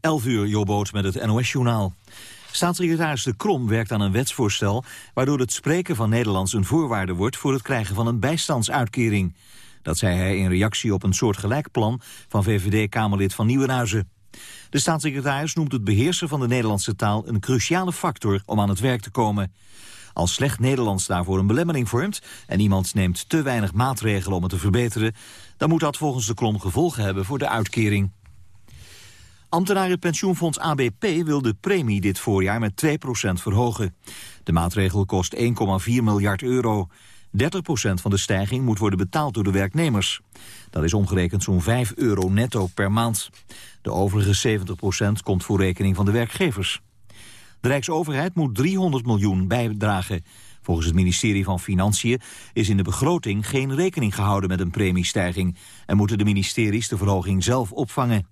11 uur, Jobboot met het NOS-journaal. Staatssecretaris De Krom werkt aan een wetsvoorstel... waardoor het spreken van Nederlands een voorwaarde wordt... voor het krijgen van een bijstandsuitkering. Dat zei hij in reactie op een soortgelijk plan... van VVD-Kamerlid van Nieuwenhuizen. De staatssecretaris noemt het beheersen van de Nederlandse taal... een cruciale factor om aan het werk te komen. Als slecht Nederlands daarvoor een belemmering vormt... en iemand neemt te weinig maatregelen om het te verbeteren... dan moet dat volgens De Krom gevolgen hebben voor de uitkering. Ambtenarenpensioenfonds ABP wil de premie dit voorjaar met 2% verhogen. De maatregel kost 1,4 miljard euro. 30% van de stijging moet worden betaald door de werknemers. Dat is omgerekend zo'n 5 euro netto per maand. De overige 70% komt voor rekening van de werkgevers. De Rijksoverheid moet 300 miljoen bijdragen. Volgens het ministerie van Financiën is in de begroting geen rekening gehouden met een premiestijging... en moeten de ministeries de verhoging zelf opvangen.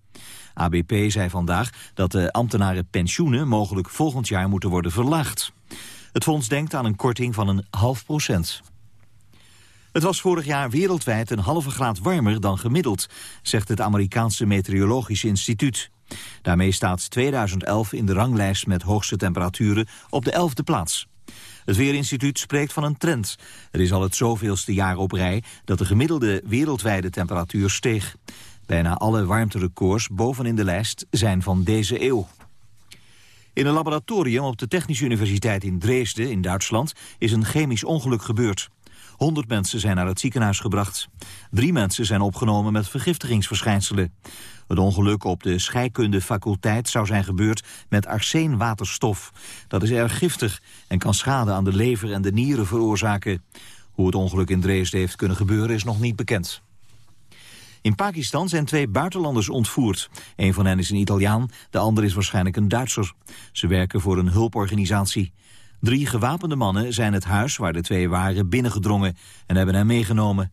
ABP zei vandaag dat de ambtenaren pensioenen mogelijk volgend jaar moeten worden verlaagd. Het fonds denkt aan een korting van een half procent. Het was vorig jaar wereldwijd een halve graad warmer dan gemiddeld, zegt het Amerikaanse Meteorologisch Instituut. Daarmee staat 2011 in de ranglijst met hoogste temperaturen op de elfde plaats. Het Weerinstituut spreekt van een trend. Er is al het zoveelste jaar op rij dat de gemiddelde wereldwijde temperatuur steeg. Bijna alle warmterecords bovenin de lijst zijn van deze eeuw. In een laboratorium op de Technische Universiteit in Dresden in Duitsland is een chemisch ongeluk gebeurd. 100 mensen zijn naar het ziekenhuis gebracht. Drie mensen zijn opgenomen met vergiftigingsverschijnselen. Het ongeluk op de scheikundefaculteit zou zijn gebeurd met arseenwaterstof. Dat is erg giftig en kan schade aan de lever en de nieren veroorzaken. Hoe het ongeluk in Dresden heeft kunnen gebeuren is nog niet bekend. In Pakistan zijn twee buitenlanders ontvoerd. Een van hen is een Italiaan, de ander is waarschijnlijk een Duitser. Ze werken voor een hulporganisatie. Drie gewapende mannen zijn het huis waar de twee waren binnengedrongen en hebben hen meegenomen.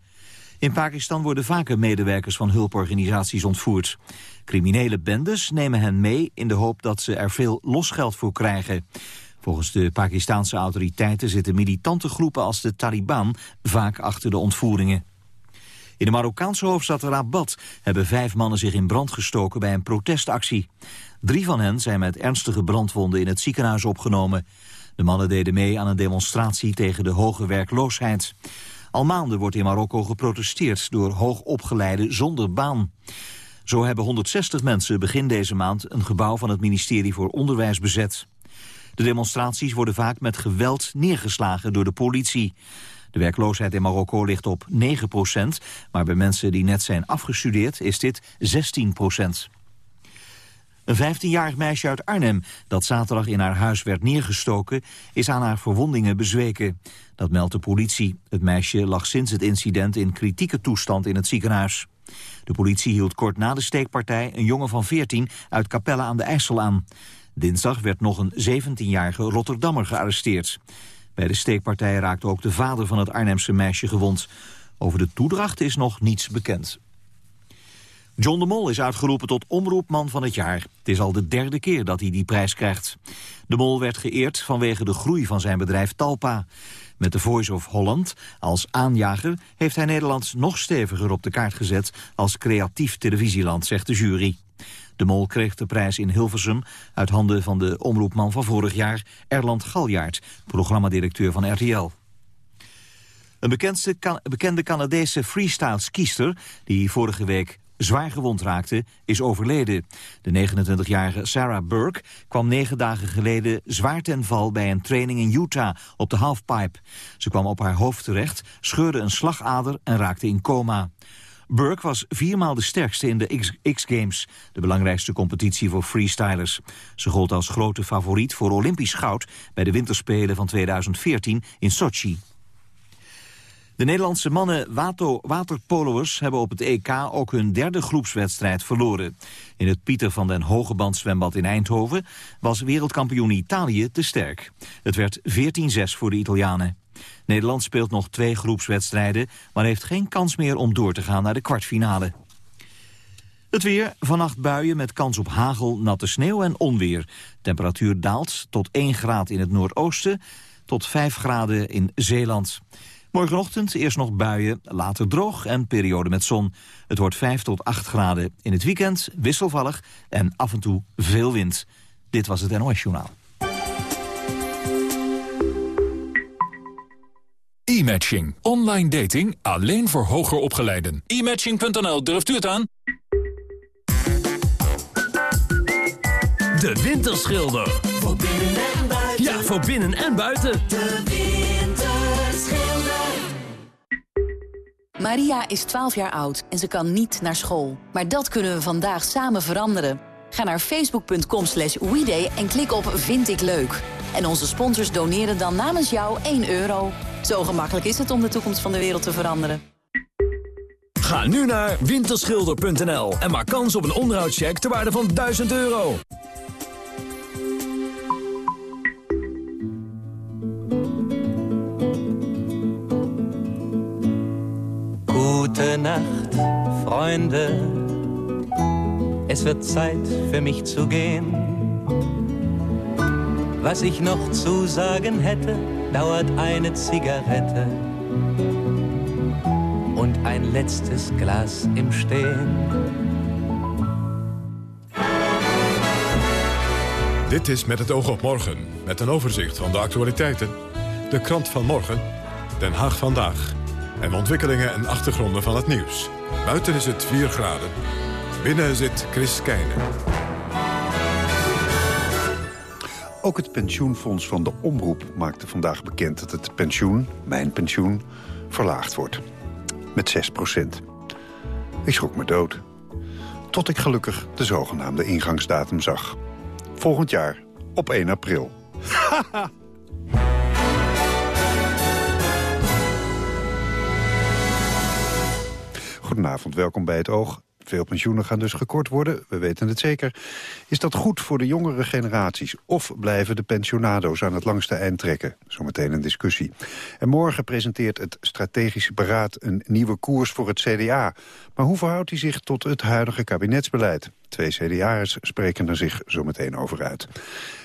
In Pakistan worden vaker medewerkers van hulporganisaties ontvoerd. Criminele bendes nemen hen mee in de hoop dat ze er veel losgeld voor krijgen. Volgens de Pakistanse autoriteiten zitten militante groepen als de Taliban vaak achter de ontvoeringen. In de Marokkaanse hoofdstad Rabat hebben vijf mannen zich in brand gestoken bij een protestactie. Drie van hen zijn met ernstige brandwonden in het ziekenhuis opgenomen. De mannen deden mee aan een demonstratie tegen de hoge werkloosheid. Al maanden wordt in Marokko geprotesteerd door hoogopgeleiden zonder baan. Zo hebben 160 mensen begin deze maand een gebouw van het ministerie voor Onderwijs bezet. De demonstraties worden vaak met geweld neergeslagen door de politie. De werkloosheid in Marokko ligt op 9 procent, maar bij mensen die net zijn afgestudeerd is dit 16 procent. Een 15-jarig meisje uit Arnhem dat zaterdag in haar huis werd neergestoken... is aan haar verwondingen bezweken. Dat meldt de politie. Het meisje lag sinds het incident in kritieke toestand in het ziekenhuis. De politie hield kort na de steekpartij een jongen van 14 uit Capelle aan de IJssel aan. Dinsdag werd nog een 17-jarige Rotterdammer gearresteerd. Bij de steekpartij raakte ook de vader van het Arnhemse meisje gewond. Over de toedracht is nog niets bekend. John de Mol is uitgeroepen tot omroepman van het jaar. Het is al de derde keer dat hij die prijs krijgt. De Mol werd geëerd vanwege de groei van zijn bedrijf Talpa. Met de Voice of Holland als aanjager heeft hij Nederland nog steviger op de kaart gezet als creatief televisieland, zegt de jury. De Mol kreeg de prijs in Hilversum uit handen van de omroepman van vorig jaar, Erland Galjaard, programmadirecteur van RTL. Een bekende Canadese freestyle-skiester die vorige week zwaar gewond raakte, is overleden. De 29-jarige Sarah Burke kwam negen dagen geleden zwaar ten val bij een training in Utah op de halfpipe. Ze kwam op haar hoofd terecht, scheurde een slagader en raakte in coma. Burke was viermaal de sterkste in de X-Games, de belangrijkste competitie voor freestylers. Ze gold als grote favoriet voor Olympisch goud bij de winterspelen van 2014 in Sochi. De Nederlandse mannen waterpoloers hebben op het EK ook hun derde groepswedstrijd verloren. In het Pieter van den Hogeband zwembad in Eindhoven was wereldkampioen Italië te sterk. Het werd 14-6 voor de Italianen. Nederland speelt nog twee groepswedstrijden, maar heeft geen kans meer om door te gaan naar de kwartfinale. Het weer, vannacht buien met kans op hagel, natte sneeuw en onweer. Temperatuur daalt tot 1 graad in het noordoosten, tot 5 graden in Zeeland. Morgenochtend eerst nog buien, later droog en periode met zon. Het wordt 5 tot 8 graden. In het weekend wisselvallig en af en toe veel wind. Dit was het NOS Journaal. E-matching. Online dating alleen voor hoger opgeleiden. E-matching.nl, durft u het aan? De Winterschilder. Voor binnen en buiten. Ja, voor binnen en buiten. De Winterschilder. Maria is 12 jaar oud en ze kan niet naar school. Maar dat kunnen we vandaag samen veranderen. Ga naar facebook.com slash weeday en klik op Vind ik leuk. En onze sponsors doneren dan namens jou 1 euro. Zo gemakkelijk is het om de toekomst van de wereld te veranderen. Ga nu naar winterschilder.nl en maak kans op een onderhoudscheck ter waarde van 1000 euro. Gute Nacht, Freunde. Es wird Zeit für mich zu gehen. Was ich noch zu sagen hätte, dauert eine Zigarette und ein letztes Glas im Stehen. Dit is Met het oog op morgen, met een overzicht van de actualiteiten. De krant van morgen, Den Haag vandaag. En ontwikkelingen en achtergronden van het nieuws. Buiten is het 4 graden. Binnen zit Chris Keijnen. Ook het pensioenfonds van de Omroep maakte vandaag bekend... dat het pensioen, mijn pensioen, verlaagd wordt. Met 6 procent. Ik schrok me dood. Tot ik gelukkig de zogenaamde ingangsdatum zag. Volgend jaar, op 1 april. Goedenavond, welkom bij het Oog. Veel pensioenen gaan dus gekort worden, we weten het zeker. Is dat goed voor de jongere generaties? Of blijven de pensionado's aan het langste eind trekken? Zometeen een discussie. En morgen presenteert het strategische beraad een nieuwe koers voor het CDA. Maar hoe verhoudt hij zich tot het huidige kabinetsbeleid? Twee CDA'ers spreken er zich zometeen over uit.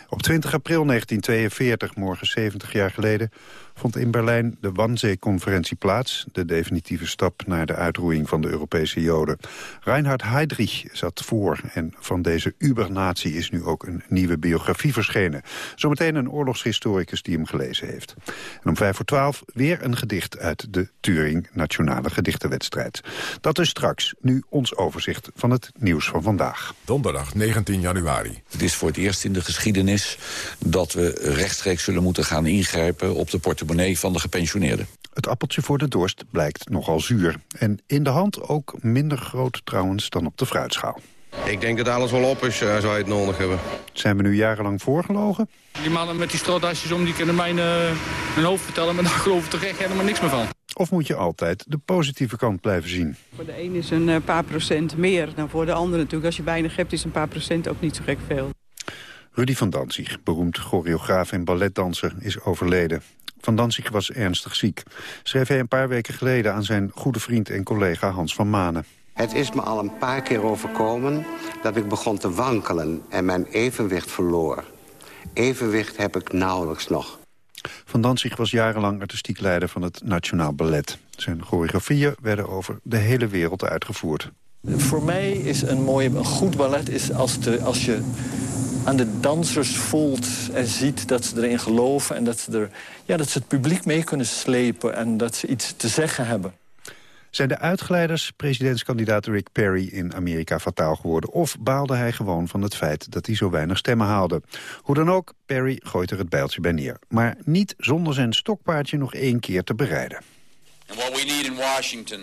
Op 20 april 1942, morgen 70 jaar geleden vond in Berlijn de Wannsee-conferentie plaats. De definitieve stap naar de uitroeiing van de Europese Joden. Reinhard Heydrich zat voor en van deze ubernatie is nu ook een nieuwe biografie verschenen. Zometeen een oorlogshistoricus die hem gelezen heeft. En om vijf voor twaalf weer een gedicht uit de Turing Nationale Gedichtenwedstrijd. Dat is straks. Nu ons overzicht van het nieuws van vandaag. Donderdag 19 januari. Het is voor het eerst in de geschiedenis dat we rechtstreeks zullen moeten gaan ingrijpen op de portemonnee van de gepensioneerden. Het appeltje voor de dorst blijkt nogal zuur. En in de hand ook minder groot trouwens dan op de fruitschaal. Ik denk dat alles wel op is, uh, zou je het nodig hebben. Zijn we nu jarenlang voorgelogen? Die mannen met die strodasjes om, die kunnen mij uh, mijn hoofd vertellen... maar daar geloof ik toch echt helemaal niks meer van. Of moet je altijd de positieve kant blijven zien? Voor de een is een paar procent meer dan voor de ander natuurlijk. Als je weinig hebt is een paar procent ook niet zo gek veel. Rudy van Danzig, beroemd choreograaf en balletdanser, is overleden. Van Danzig was ernstig ziek. Schreef hij een paar weken geleden aan zijn goede vriend en collega Hans van Manen. Het is me al een paar keer overkomen dat ik begon te wankelen en mijn evenwicht verloor. Evenwicht heb ik nauwelijks nog. Van Danzig was jarenlang artistiek leider van het Nationaal Ballet. Zijn choreografieën werden over de hele wereld uitgevoerd. Voor mij is een mooie, een goed ballet is als, de, als je aan de dansers voelt en ziet dat ze erin geloven... en dat ze, er, ja, dat ze het publiek mee kunnen slepen en dat ze iets te zeggen hebben. Zijn de uitgeleiders presidentskandidaat Rick Perry in Amerika fataal geworden... of baalde hij gewoon van het feit dat hij zo weinig stemmen haalde? Hoe dan ook, Perry gooit er het bijltje bij neer. Maar niet zonder zijn stokpaardje nog één keer te bereiden. And what we need in Washington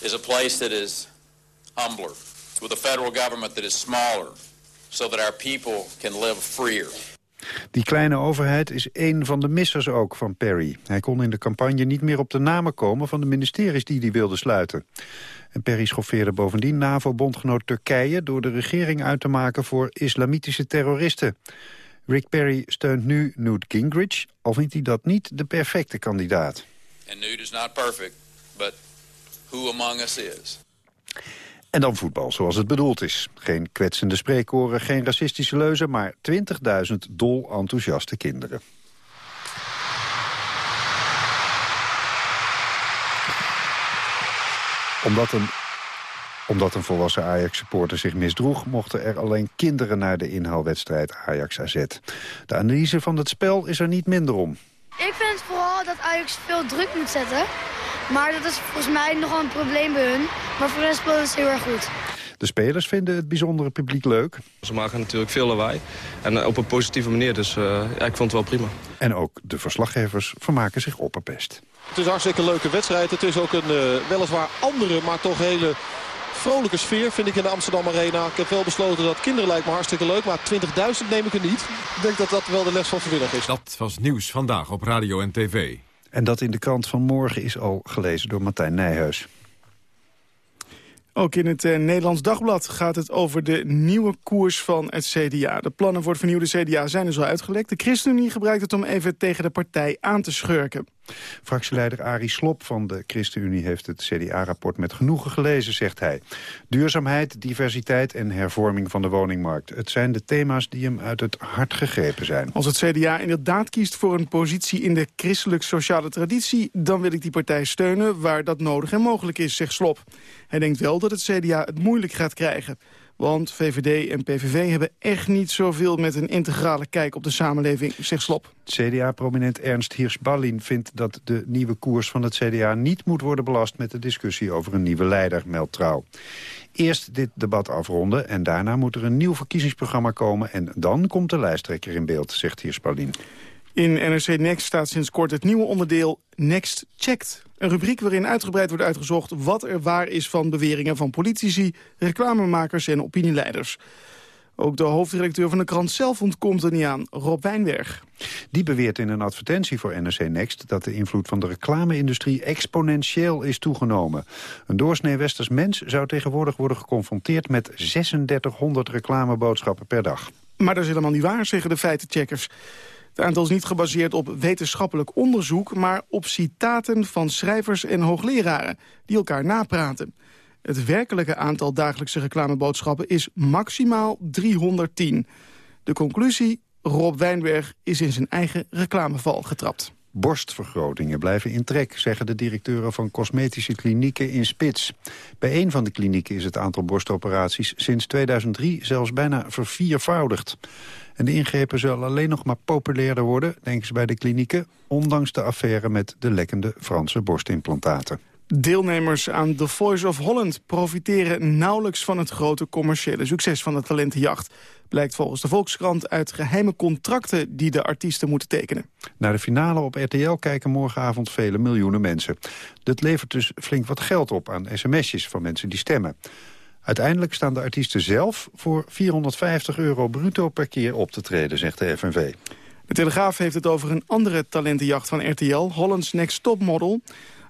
is a place that is humbler, with a federal government that is smaller, so that our people can live freer. Die kleine overheid is één van de missers ook van Perry. Hij kon in de campagne niet meer op de namen komen van de ministeries die hij wilde sluiten. En Perry schoffeerde bovendien NAVO-bondgenoot Turkije... door de regering uit te maken voor islamitische terroristen. Rick Perry steunt nu Newt Gingrich, al vindt hij dat niet de perfecte kandidaat. And Newt is not perfect, but who among us is? En dan voetbal, zoals het bedoeld is. Geen kwetsende spreekkoren, geen racistische leuzen... maar 20.000 dol enthousiaste kinderen. Omdat een omdat een volwassen Ajax-supporter zich misdroeg... mochten er alleen kinderen naar de inhaalwedstrijd Ajax-AZ. De analyse van het spel is er niet minder om. Ik vind vooral dat Ajax veel druk moet zetten. Maar dat is volgens mij nogal een probleem bij hun. Maar voor de rest speelt het heel erg goed. De spelers vinden het bijzondere publiek leuk. Ze maken natuurlijk veel lawaai. En eh, op een positieve manier, dus uh, ja, ik vond het wel prima. En ook de verslaggevers vermaken zich opperbest. Het is een hartstikke leuke wedstrijd. Het is ook een uh, weliswaar andere, maar toch hele vrolijke sfeer vind ik in de Amsterdam Arena. Ik heb wel besloten dat kinderen lijkt me hartstikke leuk. Maar 20.000 neem ik er niet. Ik denk dat dat wel de les van vanmiddag is. Dat was nieuws vandaag op radio en tv. En dat in de krant van morgen is al gelezen door Martijn Nijhuis. Ook in het eh, Nederlands Dagblad gaat het over de nieuwe koers van het CDA. De plannen voor het vernieuwde CDA zijn dus al uitgelekt. De ChristenUnie gebruikt het om even tegen de partij aan te schurken. Fractieleider Arie Slop van de ChristenUnie heeft het CDA-rapport met genoegen gelezen, zegt hij. Duurzaamheid, diversiteit en hervorming van de woningmarkt. Het zijn de thema's die hem uit het hart gegrepen zijn. Als het CDA inderdaad kiest voor een positie in de christelijk-sociale traditie... dan wil ik die partij steunen waar dat nodig en mogelijk is, zegt Slop. Hij denkt wel dat het CDA het moeilijk gaat krijgen. Want VVD en PVV hebben echt niet zoveel met een integrale kijk op de samenleving, zegt Slop. CDA-prominent Ernst Hirsch-Ballin vindt dat de nieuwe koers van het CDA niet moet worden belast met de discussie over een nieuwe leider, meldt Trouw. Eerst dit debat afronden en daarna moet er een nieuw verkiezingsprogramma komen en dan komt de lijsttrekker in beeld, zegt Hirsch-Ballin. In NRC Next staat sinds kort het nieuwe onderdeel Next Checked. Een rubriek waarin uitgebreid wordt uitgezocht wat er waar is van beweringen van politici, reclamemakers en opinieleiders. Ook de hoofdredacteur van de krant zelf ontkomt er niet aan, Rob Wijnberg. Die beweert in een advertentie voor NRC Next... dat de invloed van de reclame-industrie exponentieel is toegenomen. Een doorsnee westers mens zou tegenwoordig worden geconfronteerd... met 3600 reclameboodschappen per dag. Maar dat is helemaal niet waar, zeggen de feitencheckers. Het aantal is niet gebaseerd op wetenschappelijk onderzoek... maar op citaten van schrijvers en hoogleraren die elkaar napraten. Het werkelijke aantal dagelijkse reclameboodschappen is maximaal 310. De conclusie, Rob Wijnberg is in zijn eigen reclameval getrapt. Borstvergrotingen blijven in trek, zeggen de directeuren van cosmetische klinieken in Spits. Bij een van de klinieken is het aantal borstoperaties sinds 2003 zelfs bijna verviervoudigd. En de ingrepen zullen alleen nog maar populairder worden, denken ze bij de klinieken... ondanks de affaire met de lekkende Franse borstimplantaten. Deelnemers aan The Voice of Holland profiteren nauwelijks van het grote commerciële succes van de talentenjacht. Blijkt volgens de Volkskrant uit geheime contracten die de artiesten moeten tekenen. Naar de finale op RTL kijken morgenavond vele miljoenen mensen. Dat levert dus flink wat geld op aan sms'jes van mensen die stemmen. Uiteindelijk staan de artiesten zelf voor 450 euro bruto per keer op te treden, zegt de FNV. De Telegraaf heeft het over een andere talentenjacht van RTL, Holland's Next Top Model.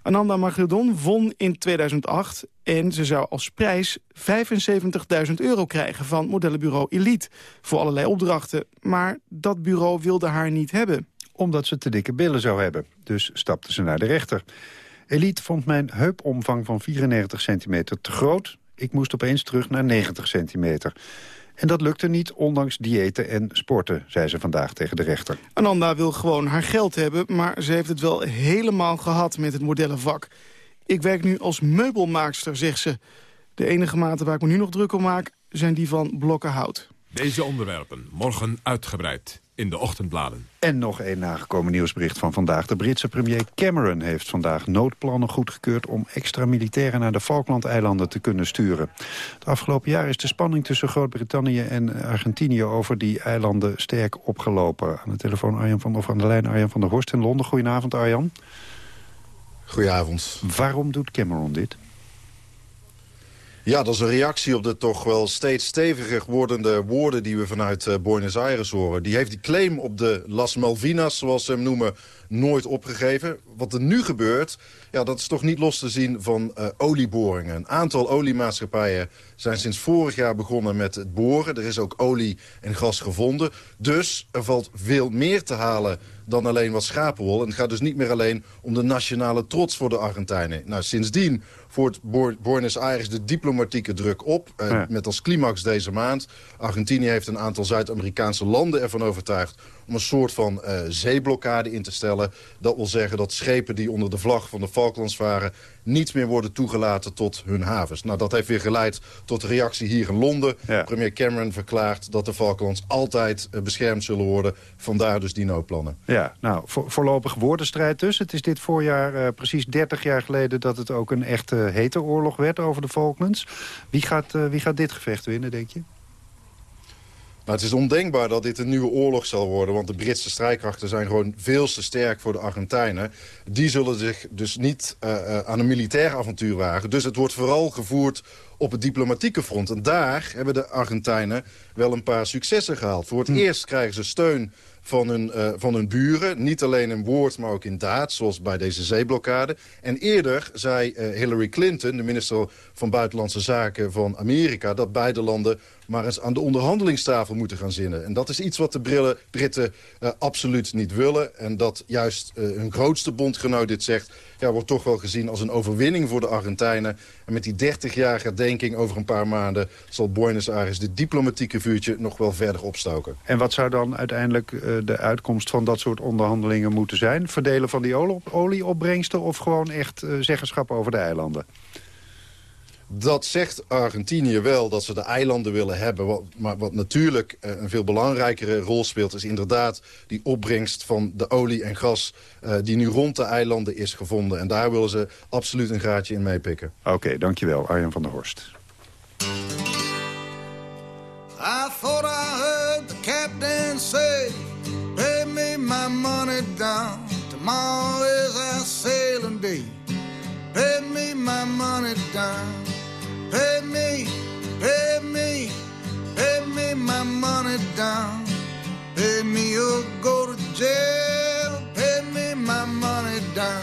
Ananda Margredon won in 2008 en ze zou als prijs 75.000 euro krijgen van modellenbureau Elite voor allerlei opdrachten. Maar dat bureau wilde haar niet hebben. Omdat ze te dikke billen zou hebben. Dus stapte ze naar de rechter. Elite vond mijn heupomvang van 94 centimeter te groot ik moest opeens terug naar 90 centimeter. En dat lukte niet, ondanks diëten en sporten, zei ze vandaag tegen de rechter. Ananda wil gewoon haar geld hebben, maar ze heeft het wel helemaal gehad met het modellenvak. Ik werk nu als meubelmaakster, zegt ze. De enige maten waar ik me nu nog druk om maak, zijn die van blokken hout. Deze onderwerpen morgen uitgebreid in de ochtendbladen. En nog een nagekomen nieuwsbericht van vandaag. De Britse premier Cameron heeft vandaag noodplannen goedgekeurd... om extra militairen naar de Falklandeilanden te kunnen sturen. Het afgelopen jaar is de spanning tussen Groot-Brittannië en Argentinië... over die eilanden sterk opgelopen. Aan de telefoon Arjan van, of aan de lijn Arjan van der Horst in Londen. Goedenavond, Arjan. Goedenavond. Waarom doet Cameron dit? Ja, dat is een reactie op de toch wel steeds steviger wordende woorden... die we vanuit uh, Buenos Aires horen. Die heeft die claim op de Las Malvinas, zoals ze hem noemen, nooit opgegeven. Wat er nu gebeurt, ja, dat is toch niet los te zien van uh, olieboringen. Een aantal oliemaatschappijen zijn sinds vorig jaar begonnen met het boren. Er is ook olie en gas gevonden. Dus er valt veel meer te halen dan alleen wat schapenwol. En het gaat dus niet meer alleen om de nationale trots voor de Argentijnen. Nou, sindsdien voert Buenos Aires de diplomatieke druk op. Uh, Met als climax deze maand. Argentinië heeft een aantal Zuid-Amerikaanse landen ervan overtuigd om een soort van uh, zeeblokkade in te stellen. Dat wil zeggen dat schepen die onder de vlag van de Falklands varen... niet meer worden toegelaten tot hun havens. Nou, dat heeft weer geleid tot de reactie hier in Londen. Premier Cameron verklaart dat de Falklands altijd eh, beschermd zullen worden. Vandaar dus die noodplannen. Ja, nou, vo voorlopig woordenstrijd dus. Het is dit voorjaar uh, precies 30 jaar geleden dat het ook een echte hete oorlog werd over de Falklands. Wie gaat, wie gaat dit gevecht winnen, denk je? Nou, het is ondenkbaar dat dit een nieuwe oorlog zal worden... want de Britse strijdkrachten zijn gewoon veel te sterk voor de Argentijnen. Die zullen zich dus niet uh, uh, aan een militair avontuur wagen. Dus het wordt vooral gevoerd op het diplomatieke front. En daar hebben de Argentijnen wel een paar successen gehaald. Voor het hm. eerst krijgen ze steun van hun, uh, van hun buren. Niet alleen in woord, maar ook in daad, zoals bij deze zeeblokkade. En eerder zei uh, Hillary Clinton, de minister van Buitenlandse Zaken van Amerika... dat beide landen maar eens aan de onderhandelingstafel moeten gaan zinnen. En dat is iets wat de Brillen, Britten uh, absoluut niet willen. En dat juist hun grootste bondgenoot dit zegt... Ja, wordt toch wel gezien als een overwinning voor de Argentijnen. En met die 30-jarige herdenking over een paar maanden... zal Buenos Aires dit diplomatieke vuurtje nog wel verder opstoken. En wat zou dan uiteindelijk de uitkomst van dat soort onderhandelingen moeten zijn? Verdelen van die olieopbrengsten of gewoon echt zeggenschap over de eilanden? Dat zegt Argentinië wel, dat ze de eilanden willen hebben. Wat, maar wat natuurlijk een veel belangrijkere rol speelt... is inderdaad die opbrengst van de olie en gas... Uh, die nu rond de eilanden is gevonden. En daar willen ze absoluut een graadje in meepikken. Oké, okay, dankjewel Arjen van der Horst. I thought I heard the captain say Pay me my money down Tomorrow is our sailing day Pay me my money down Pay me, pay me, pay me my money down. Pay me or go to jail. Pay me my money down.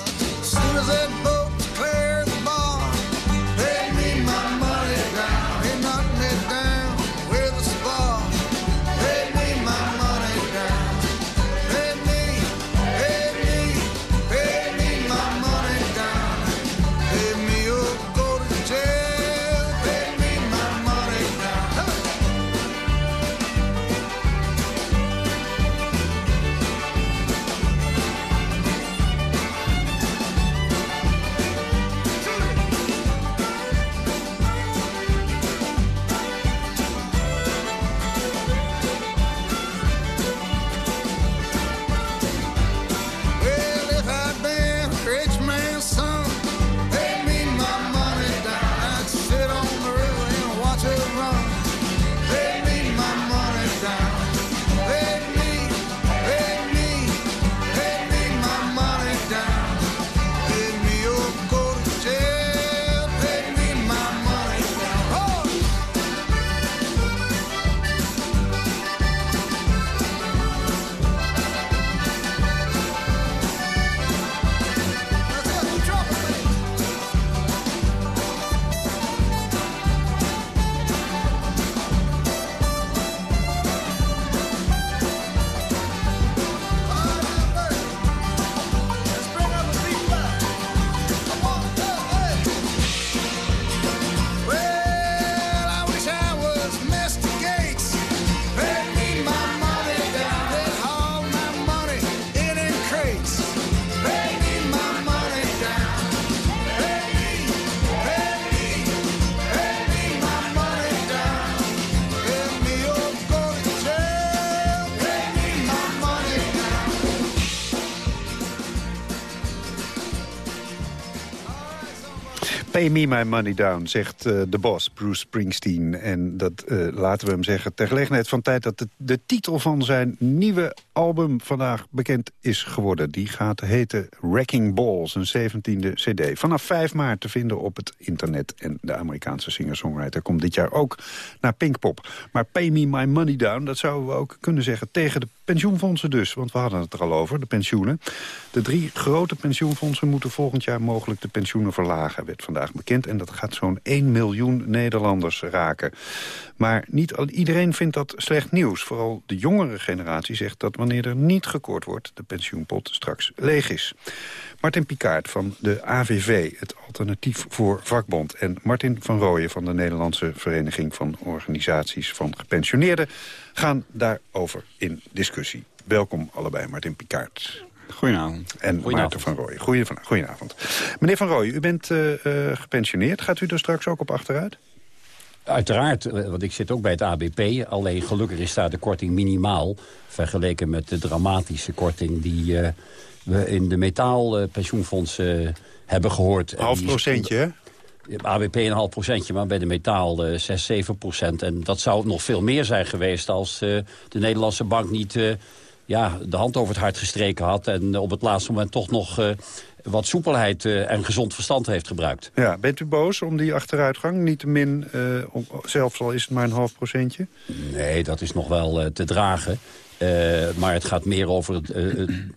Pay me my money down, zegt uh, de boss Bruce Springsteen. En dat uh, laten we hem zeggen ter gelegenheid van tijd... dat de, de titel van zijn nieuwe album vandaag bekend is geworden. Die gaat heten Wrecking Balls, een 17e cd. Vanaf 5 maart te vinden op het internet. En de Amerikaanse singer-songwriter komt dit jaar ook naar Pinkpop. Maar Pay me my money down, dat zouden we ook kunnen zeggen... tegen de pensioenfondsen dus, want we hadden het er al over, de pensioenen. De drie grote pensioenfondsen moeten volgend jaar mogelijk de pensioenen verlagen... werd vandaag bekend en dat gaat zo'n 1 miljoen Nederlanders raken. Maar niet iedereen vindt dat slecht nieuws. Vooral de jongere generatie zegt dat wanneer er niet gekort wordt... de pensioenpot straks leeg is. Martin Pikaert van de AVV, het alternatief voor vakbond... en Martin van Rooyen van de Nederlandse Vereniging van Organisaties van Gepensioneerden... gaan daarover in discussie. Welkom allebei, Martin Pikaert. Goedenavond. En Maarten van Rooij. Goedenavond. Meneer van Rooij, u bent uh, uh, gepensioneerd. Gaat u er straks ook op achteruit? Uiteraard, want ik zit ook bij het ABP. Alleen gelukkig is daar de korting minimaal... vergeleken met de dramatische korting die uh, we in de metaalpensioenfondsen hebben gehoord. Half procentje, hè? ABP een half procentje, maar bij de metaal uh, 6, 7 procent. En dat zou nog veel meer zijn geweest als uh, de Nederlandse bank niet uh, ja, de hand over het hart gestreken had... en op het laatste moment toch nog wat soepelheid en gezond verstand heeft gebruikt. Ja, bent u boos om die achteruitgang? Niet te min, om, zelfs al is het maar een half procentje? Nee, dat is nog wel te dragen. maar het gaat meer over het,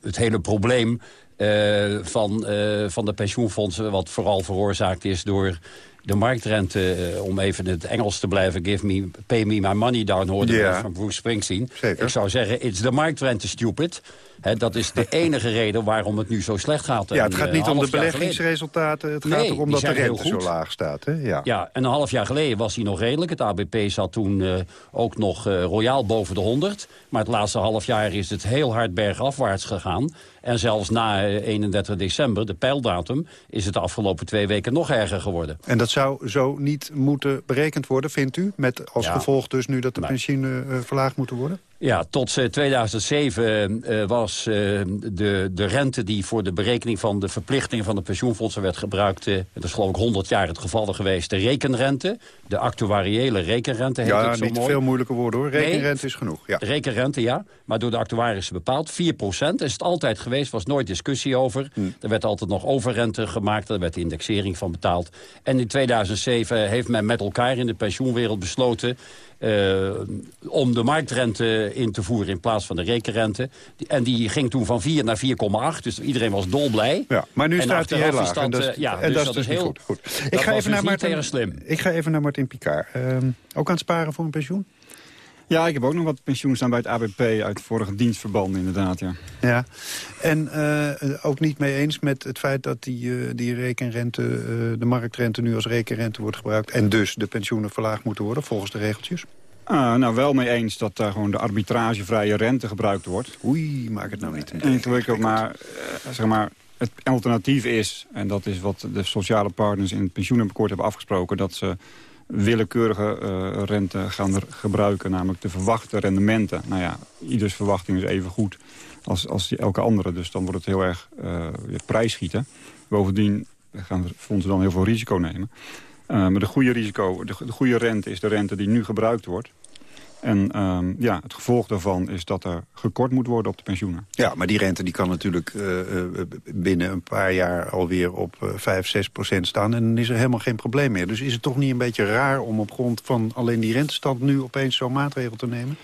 het hele probleem uh, van, uh, van de pensioenfondsen... wat vooral veroorzaakt is door de marktrente... Uh, om even in het Engels te blijven... Give me, pay me my money down, hoorde yeah. van Bruce Springsteen. Zeker. Ik zou zeggen, it's the marktrente stupid. He, dat is de enige reden waarom het nu zo slecht gaat. Ja, het gaat niet om de beleggingsresultaten. Het gaat erom dat de rente zo laag staat. Hè? Ja. ja, en een half jaar geleden was hij nog redelijk. Het ABP zat toen uh, ook nog uh, royaal boven de 100. Maar het laatste half jaar is het heel hard bergafwaarts gegaan. En zelfs na 31 december, de pijldatum, is het de afgelopen twee weken nog erger geworden. En dat zou zo niet moeten berekend worden, vindt u? Met als ja. gevolg dus nu dat de pensioenen uh, verlaagd moeten worden? Ja, tot 2007 uh, was uh, de, de rente die voor de berekening van de verplichtingen van de pensioenfondsen werd gebruikt. Dat is geloof ik 100 jaar het geval geweest. De rekenrente, de actuariële rekenrente heet ja, het zo niet mooi. veel moeilijke woorden hoor. Rekenrente nee, is genoeg. Ja. Rekenrente ja, maar door de actuarissen bepaald. 4% is het altijd geweest, was nooit discussie over. Hm. Er werd altijd nog overrente gemaakt, er werd de indexering van betaald. En in 2007 heeft men met elkaar in de pensioenwereld besloten... Uh, om de marktrente in te voeren in plaats van de rekenrente. En die ging toen van 4 naar 4,8. Dus iedereen was dolblij. Ja, maar nu en staat hij heel laag. En dat, uh, ja, en dus dat, is dus heel goed. goed. Ik, ga even naar Martin, slim. ik ga even naar Martin Picard. Uh, ook aan het sparen voor een pensioen? Ja, ik heb ook nog wat pensioen staan bij het ABP uit vorige dienstverbanden inderdaad, ja. Ja, en uh, ook niet mee eens met het feit dat die, uh, die rekenrente, uh, de marktrente nu als rekenrente wordt gebruikt... en dus de pensioenen verlaagd moeten worden volgens de regeltjes? Uh, nou, wel mee eens dat daar gewoon de arbitragevrije rente gebruikt wordt. Oei, maak het nou niet ingewikkeld. Maar, zeg maar, het alternatief is, en dat is wat de sociale partners in het pensioenakkoord hebben afgesproken... dat ze willekeurige uh, rente gaan gebruiken, namelijk de verwachte rendementen. Nou ja, ieders verwachting is even goed als, als die elke andere. Dus dan wordt het heel erg uh, prijsschieten. Bovendien gaan de fondsen dan heel veel risico nemen. Uh, maar de goede risico, de, goede rente is de rente die nu gebruikt wordt. En um, ja, het gevolg daarvan is dat er gekort moet worden op de pensioenen. Ja, maar die rente die kan natuurlijk uh, binnen een paar jaar alweer op uh, 5, 6 procent staan. En dan is er helemaal geen probleem meer. Dus is het toch niet een beetje raar om op grond van alleen die rentestand... nu opeens zo'n maatregel te nemen?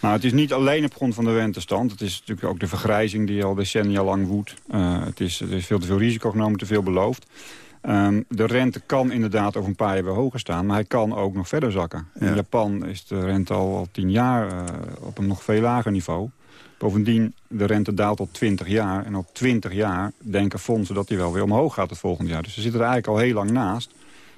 Nou, het is niet alleen op grond van de rentestand. Het is natuurlijk ook de vergrijzing die al decennia lang woedt. Uh, het, is, er is veel te veel risico genomen, te veel beloofd. Um, de rente kan inderdaad over een paar jaar weer hoger staan... maar hij kan ook nog verder zakken. Ja. In Japan is de rente al, al tien jaar uh, op een nog veel lager niveau. Bovendien, de rente daalt op 20 jaar. En op 20 jaar denken fondsen dat die wel weer omhoog gaat het volgende jaar. Dus ze zitten er eigenlijk al heel lang naast.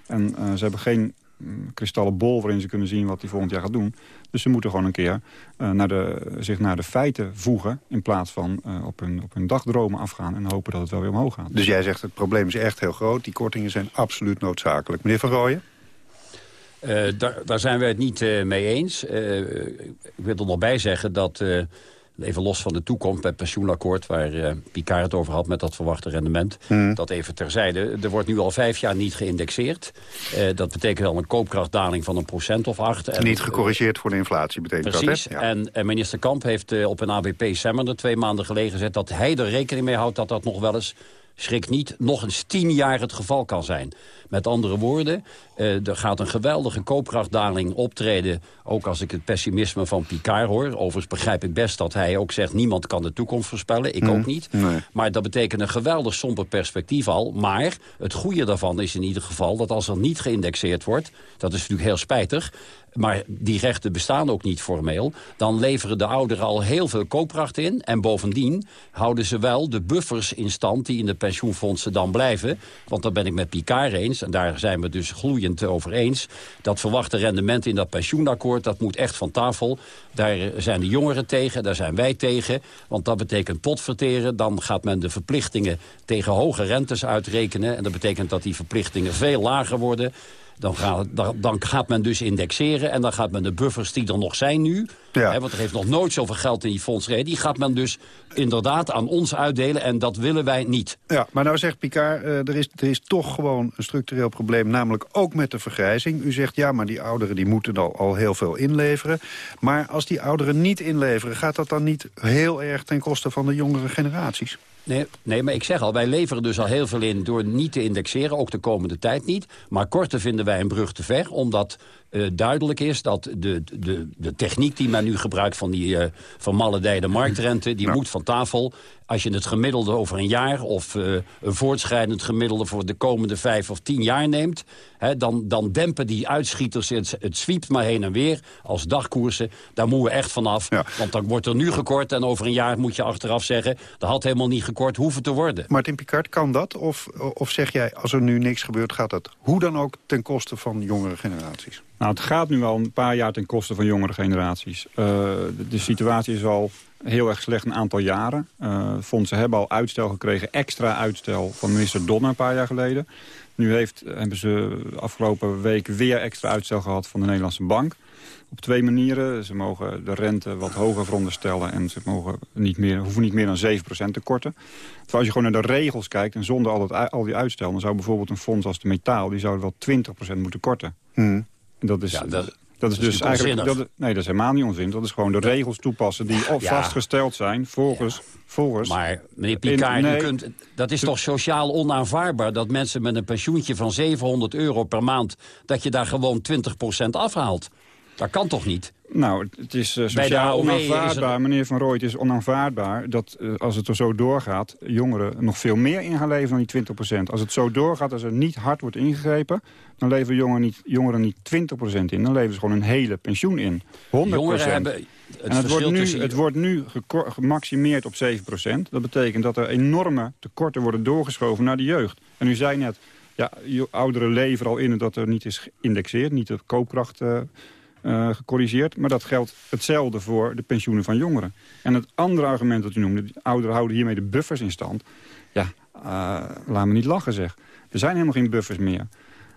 En uh, ze hebben geen mm, kristallen bol waarin ze kunnen zien wat hij volgend jaar gaat doen. Dus ze moeten gewoon een keer uh, naar de, zich naar de feiten voegen... in plaats van uh, op, hun, op hun dagdromen afgaan en hopen dat het wel weer omhoog gaat. Dus jij zegt het probleem is echt heel groot. Die kortingen zijn absoluut noodzakelijk. Meneer Van Rooyen? Uh, daar, daar, zijn we het niet mee eens. ik wil er nog bij zeggen dat even los van de toekomst bij het pensioenakkoord... waar uh, Picard het over had met dat verwachte rendement. Hmm. Dat even terzijde. Er wordt nu al vijf jaar niet geïndexeerd. Uh, dat betekent al een koopkrachtdaling van een procent of acht. En, niet gecorrigeerd voor de inflatie betekent precies, dat, hè? Ja. En, en, minister Kamp heeft uh, op een ABP-seminar twee maanden geleden gezet... dat hij er rekening mee houdt dat dat nog wel eens schrik niet, nog eens tien jaar het geval kan zijn. Met andere woorden, uh, er gaat een geweldige koopkrachtdaling optreden... ook als ik het pessimisme van Picard hoor. Overigens begrijp ik best dat hij ook zegt... niemand kan de toekomst voorspellen, ik Mm. ook niet. Nee. Maar dat betekent een geweldig somber perspectief al. Maar het goede daarvan is in ieder geval dat als er niet geïndexeerd wordt... dat is natuurlijk heel spijtig... maar die rechten bestaan ook niet formeel... dan leveren de ouderen al heel veel koopkracht in... en bovendien houden ze wel de buffers in stand... die in de pensioenfondsen dan blijven. Want dan ben ik met Picard eens, en daar zijn we dus gloeiend over eens... dat verwachte rendement in dat pensioenakkoord, dat moet echt van tafel. Daar zijn de jongeren tegen, daar zijn wij tegen. Want dat betekent potverteren. Dan gaat men de verplichtingen tegen hoge rentes uitrekenen. En dat betekent dat die verplichtingen veel lager worden... Dan gaat, dan gaat men dus indexeren en dan gaat men de buffers die er nog zijn nu... Hè, want er heeft nog nooit zoveel geld in die fonds gereden... die gaat men dus inderdaad aan ons uitdelen en dat willen wij niet. Ja, maar nou zegt Picard, uh, er, is, er is toch gewoon een structureel probleem... namelijk ook met de vergrijzing. U zegt, ja, maar die ouderen die moeten al, al heel veel inleveren. Maar als die ouderen niet inleveren... gaat dat dan niet heel erg ten koste van de jongere generaties? Nee, nee, maar ik zeg al, wij leveren dus al heel veel in door niet te indexeren, ook de komende tijd niet. Maar korte vinden wij een brug te ver, omdat uh, duidelijk is dat de, de, de techniek die men nu gebruikt van die uh, van maledijde marktrente, die moet van tafel. Als je het gemiddelde over een jaar of uh, een voortschrijdend gemiddelde voor de komende vijf of tien jaar neemt, hè, dan, dan dempen die uitschieters, het, het zwiept maar heen en weer als dagkoersen. Daar moeten we echt vanaf, ja. want dan wordt er nu gekort en over een jaar moet je achteraf zeggen, dat had helemaal niet gekort hoeven te worden. Martin Picard, kan dat? Of, of zeg jij, als er nu niks gebeurt, gaat dat hoe dan ook ten koste van jongere generaties? Nou, het gaat nu al een paar jaar ten koste van jongere generaties. Uh, de, de, situatie is al heel erg slecht een aantal jaren. Uh, fondsen hebben al uitstel gekregen, extra uitstel van minister Donner een paar jaar geleden. Nu heeft, hebben ze afgelopen week weer extra uitstel gehad van de Nederlandse Bank. Op twee manieren. Ze mogen de rente wat hoger veronderstellen... en ze mogen niet meer, hoeven niet meer dan 7% te korten. Terwijl als je gewoon naar de regels kijkt en zonder al, dat, al die uitstel... dan zou bijvoorbeeld een fonds als de metaal... die zou wel 20% moeten korten. Hmm. Dat is, ja, dat, dat is dus eigenlijk... Dat, nee, dat is helemaal niet onzin. Dat is gewoon de regels toepassen die ja. vastgesteld zijn volgens... Ja. volgens maar meneer Picard, nee. u kunt, dat is toch sociaal onaanvaardbaar... dat mensen met een pensioentje van 700 euro per maand... dat je daar gewoon 20% afhaalt? Dat kan toch niet? Nou, het is uh, sociaal onaanvaardbaar, er... meneer Van Rooij. Het is onaanvaardbaar dat uh, als het er zo doorgaat... jongeren nog veel meer in gaan leveren dan die 20%. Als het zo doorgaat, als er niet hard wordt ingegrepen... dan leveren jongeren niet, jongeren niet 20% in. Dan leveren ze gewoon een hele pensioen in. 100%. Jongeren hebben... Het, en het, wordt nu, tussen... het wordt nu gemaximeerd op 7%. Dat betekent dat er enorme tekorten worden doorgeschoven naar de jeugd. En u zei net, ja, ouderen leveren al in dat er niet is geïndexeerd... niet de koopkracht... Uh, uh, gecorrigeerd. Maar dat geldt hetzelfde voor de pensioenen van jongeren. En het andere argument dat u noemde, ouderen houden hiermee de buffers in stand. Ja, uh, laat me niet lachen zeg. Er zijn helemaal geen buffers meer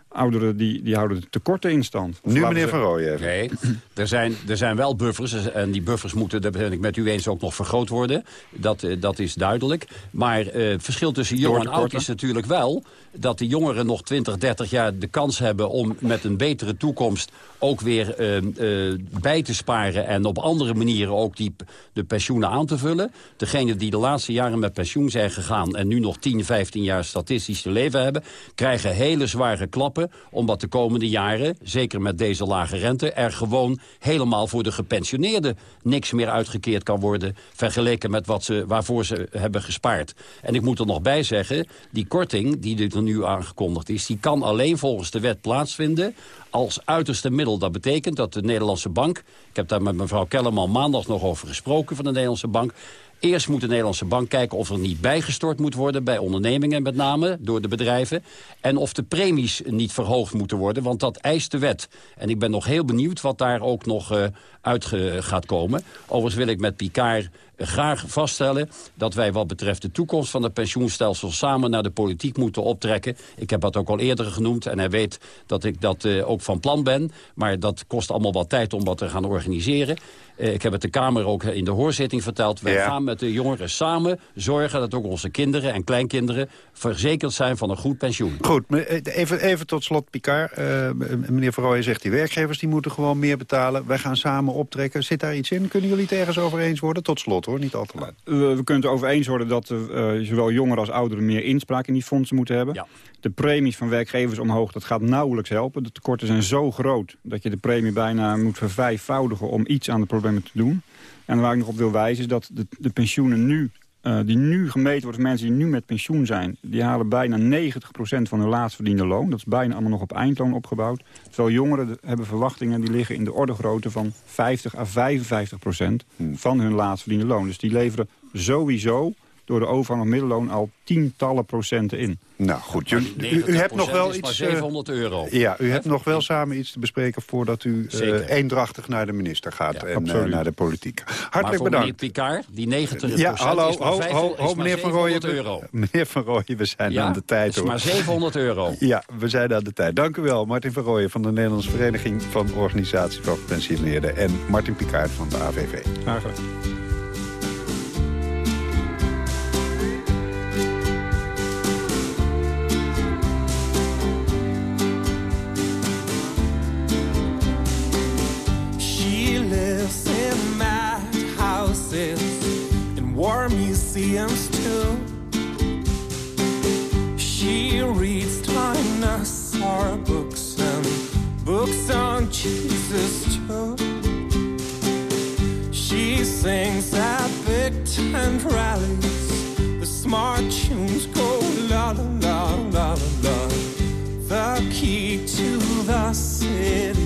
ouderen die, die houden de tekorten in stand. Nu meneer Van Rooyen Nee, er zijn, er zijn wel buffers. En die buffers moeten, daar ben ik met u eens, ook nog vergroot worden. Dat, dat is duidelijk. Maar uh, het verschil tussen jong en oud is natuurlijk wel... dat de jongeren nog 20, 30 jaar de kans hebben... om met een betere toekomst ook weer uh, uh, bij te sparen... en op andere manieren ook die, de pensioenen aan te vullen. Degenen die de laatste jaren met pensioen zijn gegaan... en nu nog 10, 15 jaar statistisch te leven hebben... krijgen hele zware klappen omdat de komende jaren, zeker met deze lage rente... er gewoon helemaal voor de gepensioneerden niks meer uitgekeerd kan worden... vergeleken met wat ze, waarvoor ze hebben gespaard. En ik moet er nog bij zeggen, die korting die er nu aangekondigd is... die kan alleen volgens de wet plaatsvinden als uiterste middel. Dat betekent dat de Nederlandse bank... ik heb daar met mevrouw Kellerman maandag nog over gesproken van de Nederlandse bank... Eerst moet de Nederlandse bank kijken of er niet bijgestort moet worden... bij ondernemingen met name, door de bedrijven. En of de premies niet verhoogd moeten worden, want dat eist de wet. En ik ben nog heel benieuwd wat daar ook nog uh, uit gaat komen. Overigens wil ik met Picard graag vaststellen dat wij wat betreft de toekomst van het pensioenstelsel samen naar de politiek moeten optrekken. Ik heb dat ook al eerder genoemd en hij weet dat ik dat uh, ook van plan ben. Maar dat kost allemaal wat tijd om wat te gaan organiseren. Uh, ik heb het de Kamer ook in de hoorzitting verteld. Wij ja. gaan met de jongeren samen zorgen dat ook onze kinderen en kleinkinderen verzekerd zijn van een goed pensioen. Goed, even, even tot slot Picard. Uh, meneer Verrooyen zegt die werkgevers die moeten gewoon meer betalen. Wij gaan samen optrekken. Zit daar iets in? Kunnen jullie het ergens over eens worden? Tot slot hoor, niet al te laat. We, we kunnen het over eens worden dat uh, zowel jongeren als ouderen meer inspraak in die fondsen moeten hebben. Ja. De premies van werkgevers omhoog, dat gaat nauwelijks helpen. De tekorten zijn zo groot dat je de premie bijna moet vervijfvoudigen om iets aan de problemen te doen. En waar ik nog op wil wijzen is dat de, de pensioenen nu uh, die nu gemeten worden, mensen die nu met pensioen zijn... die halen bijna 90% van hun laatst verdiende loon. Dat is bijna allemaal nog op eindloon opgebouwd. Terwijl jongeren hebben verwachtingen die liggen in de orde grootte van 50 à 55% hmm. van hun laatst verdiende loon. Dus die leveren sowieso door de overgang van middelloon al tientallen procenten in. Nou goed, u, u, u hebt nog wel is maar iets... eh, 700 euro. Ja, u hebt nog wel samen iets te bespreken voordat u eh, eendrachtig naar de minister gaat en eh, naar de politiek. maar Hartelijk voor bedankt. meneer Picard, die 90 Ja, hallo, is maar, ho, vijf- ho, is ho, maar meneer Van 700 Rooyen. euro. Meneer Van Rooyen, we zijn Ja, aan de tijd. is hoor. maar 700 euro. Ja, we zijn aan de tijd. Dank u wel, Martin van Rooyen van de Nederlandse Vereniging van Organisatie van Gepensioneerden en Martin Picard van de AVV. Graag gedaan. Jesus too. She sings at big tent rallies. The smart tunes go la la la la la. The key to the city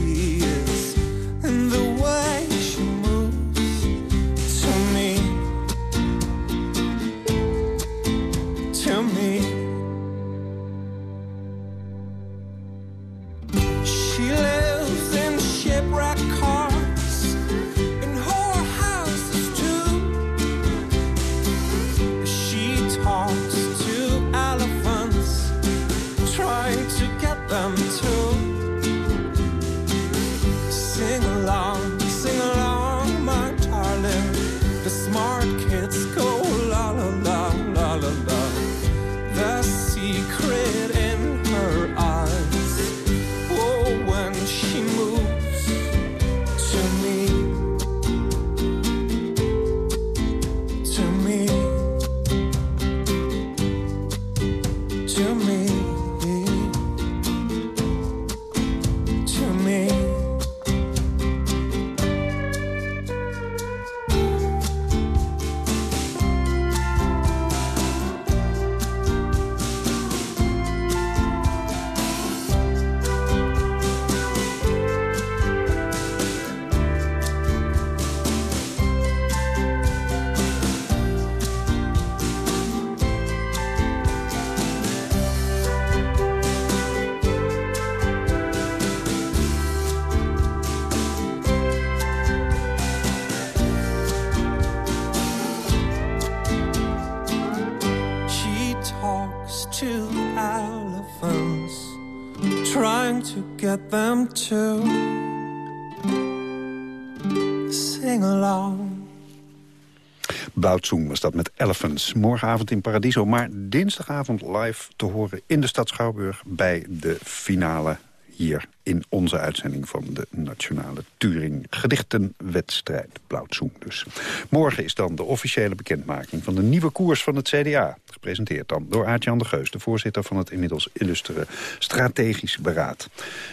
Blauwtsoen was dat met Elephants. Morgenavond in Paradiso, maar dinsdagavond live te horen in de stad Schouwburg... bij de finale hier in onze uitzending van de Nationale Turing Gedichtenwedstrijd. Blauwtsoen dus. Morgen is dan de officiële bekendmaking van de nieuwe koers van het CDA. Gepresenteerd dan door Aart-Jan de Geus, de voorzitter van het inmiddels illustere Strategisch Beraad.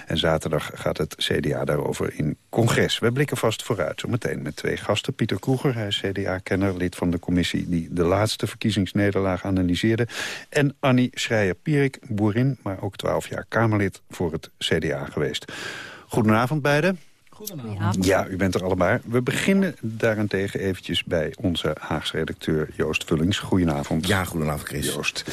En zaterdag gaat het CDA daarover in congres. We blikken vast vooruit, zometeen met twee gasten. Pieter Kroeger, hij is CDA-kenner, lid van de commissie die de laatste verkiezingsnederlaag analyseerde. En Annie Schreier-Pierik, boerin, maar ook 12 jaar Kamerlid voor het CDA. Goedenavond beiden. Goedenavond. Ja, u bent er allebei. We beginnen daarentegen eventjes bij onze Haagse redacteur Joost Vullings. Goedenavond. Ja, goedenavond Chris. Joost.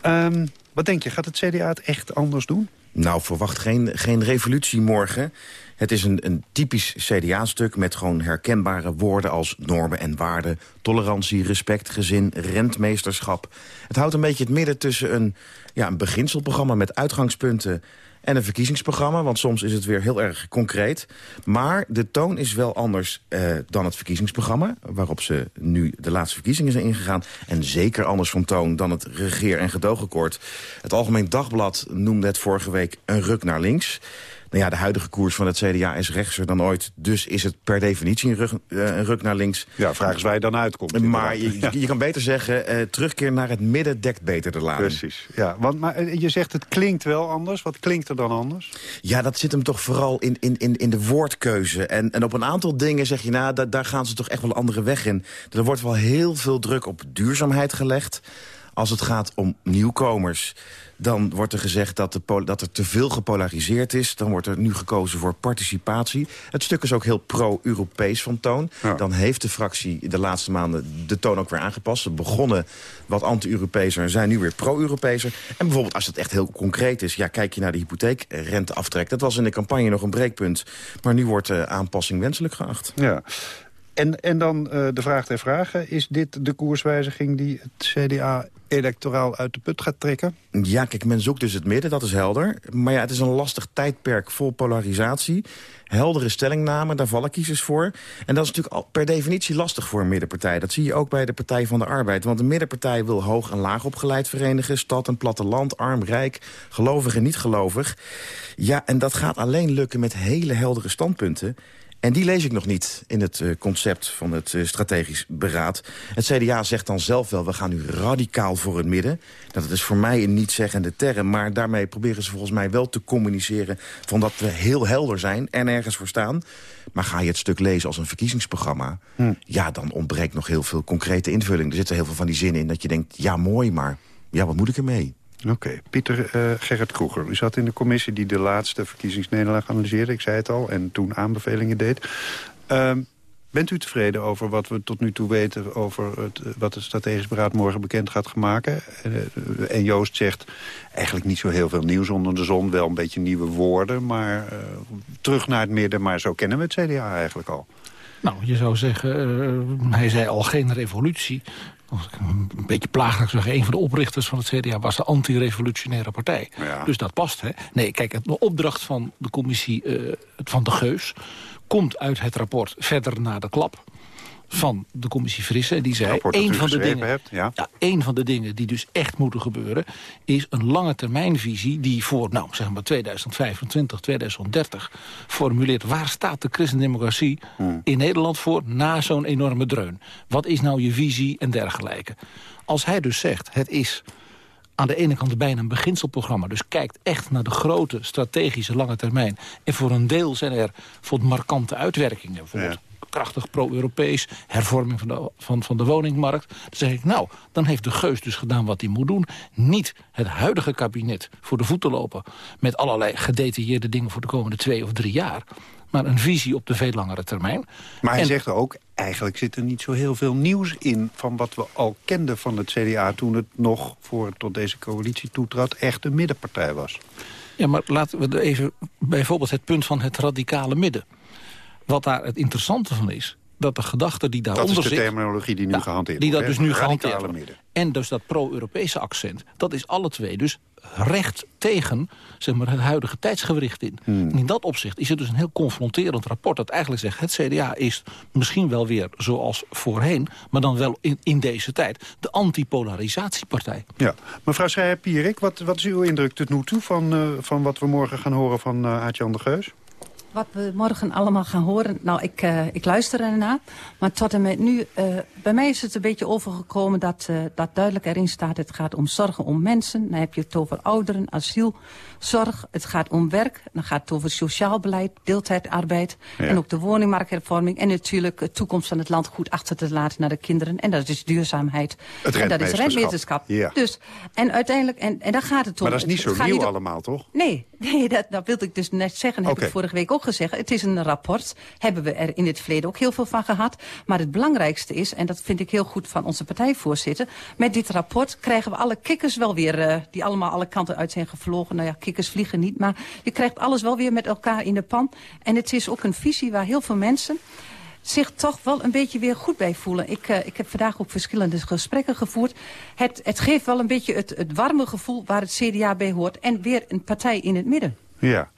Ehm, wat denk je, gaat het CDA het echt anders doen? Nou, verwacht geen, geen revolutie morgen. Het is een, een typisch CDA-stuk met gewoon herkenbare woorden als normen en waarden, tolerantie, respect, gezin, rentmeesterschap. Het houdt een beetje het midden tussen een, ja, een beginselprogramma met uitgangspunten en een verkiezingsprogramma, want soms is het weer heel erg concreet. Maar de toon is wel anders eh, dan het verkiezingsprogramma... waarop ze nu de laatste verkiezingen zijn ingegaan. En zeker anders van toon dan het regeer- en gedoogakkoord. Het Algemeen Dagblad noemde het vorige week een ruk naar links. Nou ja, de huidige koers van het CDA is rechtser dan ooit. Dus is het per definitie een, rug, eh, een ruk naar links. Ja, vraag eens waar je dan uitkomt. Maar je, je kan beter zeggen, eh, terugkeer naar het midden dekt beter de lading. Precies, ja. Want, maar eh, je zegt het klinkt wel anders. Wat klinkt er dan anders? Ja, dat zit hem toch vooral in, in, in, in de woordkeuze. En, en op een aantal dingen zeg je, nou, da- daar gaan ze toch echt wel een andere weg in. Er wordt wel heel veel druk op duurzaamheid gelegd. Als het gaat om nieuwkomers, dan wordt er gezegd dat, de, dat er te veel gepolariseerd is. Dan wordt er nu gekozen voor participatie. Het stuk is ook heel pro-Europees van toon. Dan heeft de fractie de laatste maanden de toon ook weer aangepast. Ze begonnen wat anti-Europeeser en zijn nu weer pro-Europeeser. En bijvoorbeeld als het echt heel concreet is... ja, kijk je naar de hypotheekrenteaftrek. Dat was in de campagne nog een breekpunt. Maar nu wordt de aanpassing wenselijk geacht. Ja. En, en dan uh, de vraag ter vragen. Is dit de koerswijziging die het CDA electoraal uit de put gaat trekken? Ja, kijk, men zoekt dus het midden, dat is helder. Maar ja, het is een lastig tijdperk vol polarisatie. Heldere stellingnamen, daar vallen kiezers voor. En dat is natuurlijk al per definitie lastig voor een middenpartij. Dat zie je ook bij de Partij van de Arbeid. Want de middenpartij wil hoog en laag opgeleid verenigen. Stad en platteland, arm, rijk, gelovig en niet gelovig. Ja, en dat gaat alleen lukken met hele heldere standpunten. En die lees ik nog niet in het uh, concept van het uh, strategisch beraad. Het CDA zegt dan zelf wel, we gaan nu radicaal voor het midden. Dat is voor mij een niet-zeggende term. Maar daarmee proberen ze volgens mij wel te communiceren... van dat we heel helder zijn en ergens voor staan. Maar ga je het stuk lezen als een verkiezingsprogramma... Hm. ja, dan ontbreekt nog heel veel concrete invulling. Er zitten heel veel van die zinnen in dat je denkt... ja, mooi, maar ja, wat moet ik ermee? Oké, Pieter uh, Gerrit Kroeger. U zat in de commissie die de laatste verkiezingsnederlaag analyseerde. Ik zei het al, en toen aanbevelingen deed. Uh, bent u tevreden over wat we tot nu toe weten... over het, wat het strategisch beraad morgen bekend gaat maken? Uh, en Joost zegt eigenlijk niet zo heel veel nieuws onder de zon. Wel een beetje nieuwe woorden, maar terug naar het midden. Maar zo kennen we het CDA eigenlijk al. Nou, je zou zeggen, hij zei al geen revolutie een beetje plagelijk zeggen... een van de oprichters van het CDA was de anti-revolutionaire partij. Dus dat past, hè? Nee, kijk, de opdracht van de commissie uh, van de Geus... komt uit het rapport verder naar de klap van de commissie Frisse. En die zei, een van, de dingen, hebt, ja. Ja, een van de dingen die dus echt moeten gebeuren... is een lange termijnvisie die voor nou, zeg maar 2025, 2030 formuleert... waar staat de christendemocratie hmm. in Nederland voor na zo'n enorme dreun? Wat is nou je visie en dergelijke? Als hij dus zegt, het is aan de ene kant bijna een beginselprogramma. Dus kijkt echt naar de grote strategische lange termijn. En voor een deel zijn er voor markante uitwerkingen. Bijvoorbeeld krachtig pro-Europees, hervorming van de, van, van de woningmarkt. Dan zeg ik, nou, dan heeft de Geus dus gedaan wat hij moet doen. Niet het huidige kabinet voor de voeten lopen... met allerlei gedetailleerde dingen voor de komende twee of drie jaar maar een visie op de veel langere termijn. Maar hij zegt ook, eigenlijk zit er niet zo heel veel nieuws in... van wat we al kenden van het CDA toen het nog, voor het tot deze coalitie toetrad... echt een middenpartij was. Ja, maar laten we er even bijvoorbeeld het punt van het radicale midden. Wat daar het interessante van is, dat de gedachte die daaronder zit... Dat is de terminologie die nu ja, gehanteerd wordt. Die dat dus nu gehanteerd wordt. En dus dat pro-Europese accent, dat is alle twee dus recht tegen zeg maar, het huidige tijdsgewricht in. Hmm. En in dat opzicht is het dus een heel confronterend rapport... dat eigenlijk zegt, het CDA is misschien wel weer zoals voorheen... maar dan wel in, in deze tijd de antipolarisatiepartij. Ja. Mevrouw Schreier-Pierik, wat, wat is uw indruk tot nu toe... van, uh, van wat we morgen gaan horen van uh, Aart-Jan de Geus? Wat we morgen allemaal gaan horen, nou, ik, uh, ik luister ernaar. Maar tot en met nu, uh, bij mij is het een beetje overgekomen dat, uh, dat duidelijk erin staat... het gaat om zorgen om mensen, dan heb je het over ouderen, asielzorg. Het gaat om werk, dan gaat het over sociaal beleid, deeltijdarbeid... Ja. en ook de woningmarkthervorming. En natuurlijk de toekomst van het land goed achter te laten naar de kinderen. En dat is duurzaamheid. Het en dat is rentmeesterschap. Ja. Dus, en uiteindelijk, en, en daar gaat het om. Maar dat is niet zo nieuw allemaal, toch? Nee, nee dat, dat wilde ik dus net zeggen. Heb okay. ik vorige week ook gezegd. Het is een rapport. Hebben we er in het verleden ook heel veel van gehad. Maar het belangrijkste is, en dat vind ik heel goed van onze partijvoorzitter... met dit rapport krijgen we alle kikkers wel weer... Uh, die allemaal alle kanten uit zijn gevlogen. Nou ja, kikkers vliegen niet, maar je krijgt alles wel weer met elkaar in de pan. En het is ook een visie waar heel veel mensen zich toch wel een beetje weer goed bij voelen. Ik, uh, ik heb vandaag ook verschillende gesprekken gevoerd. Het, het geeft wel een beetje het, het warme gevoel waar het CDA bij hoort. En weer een partij in het midden. Ja,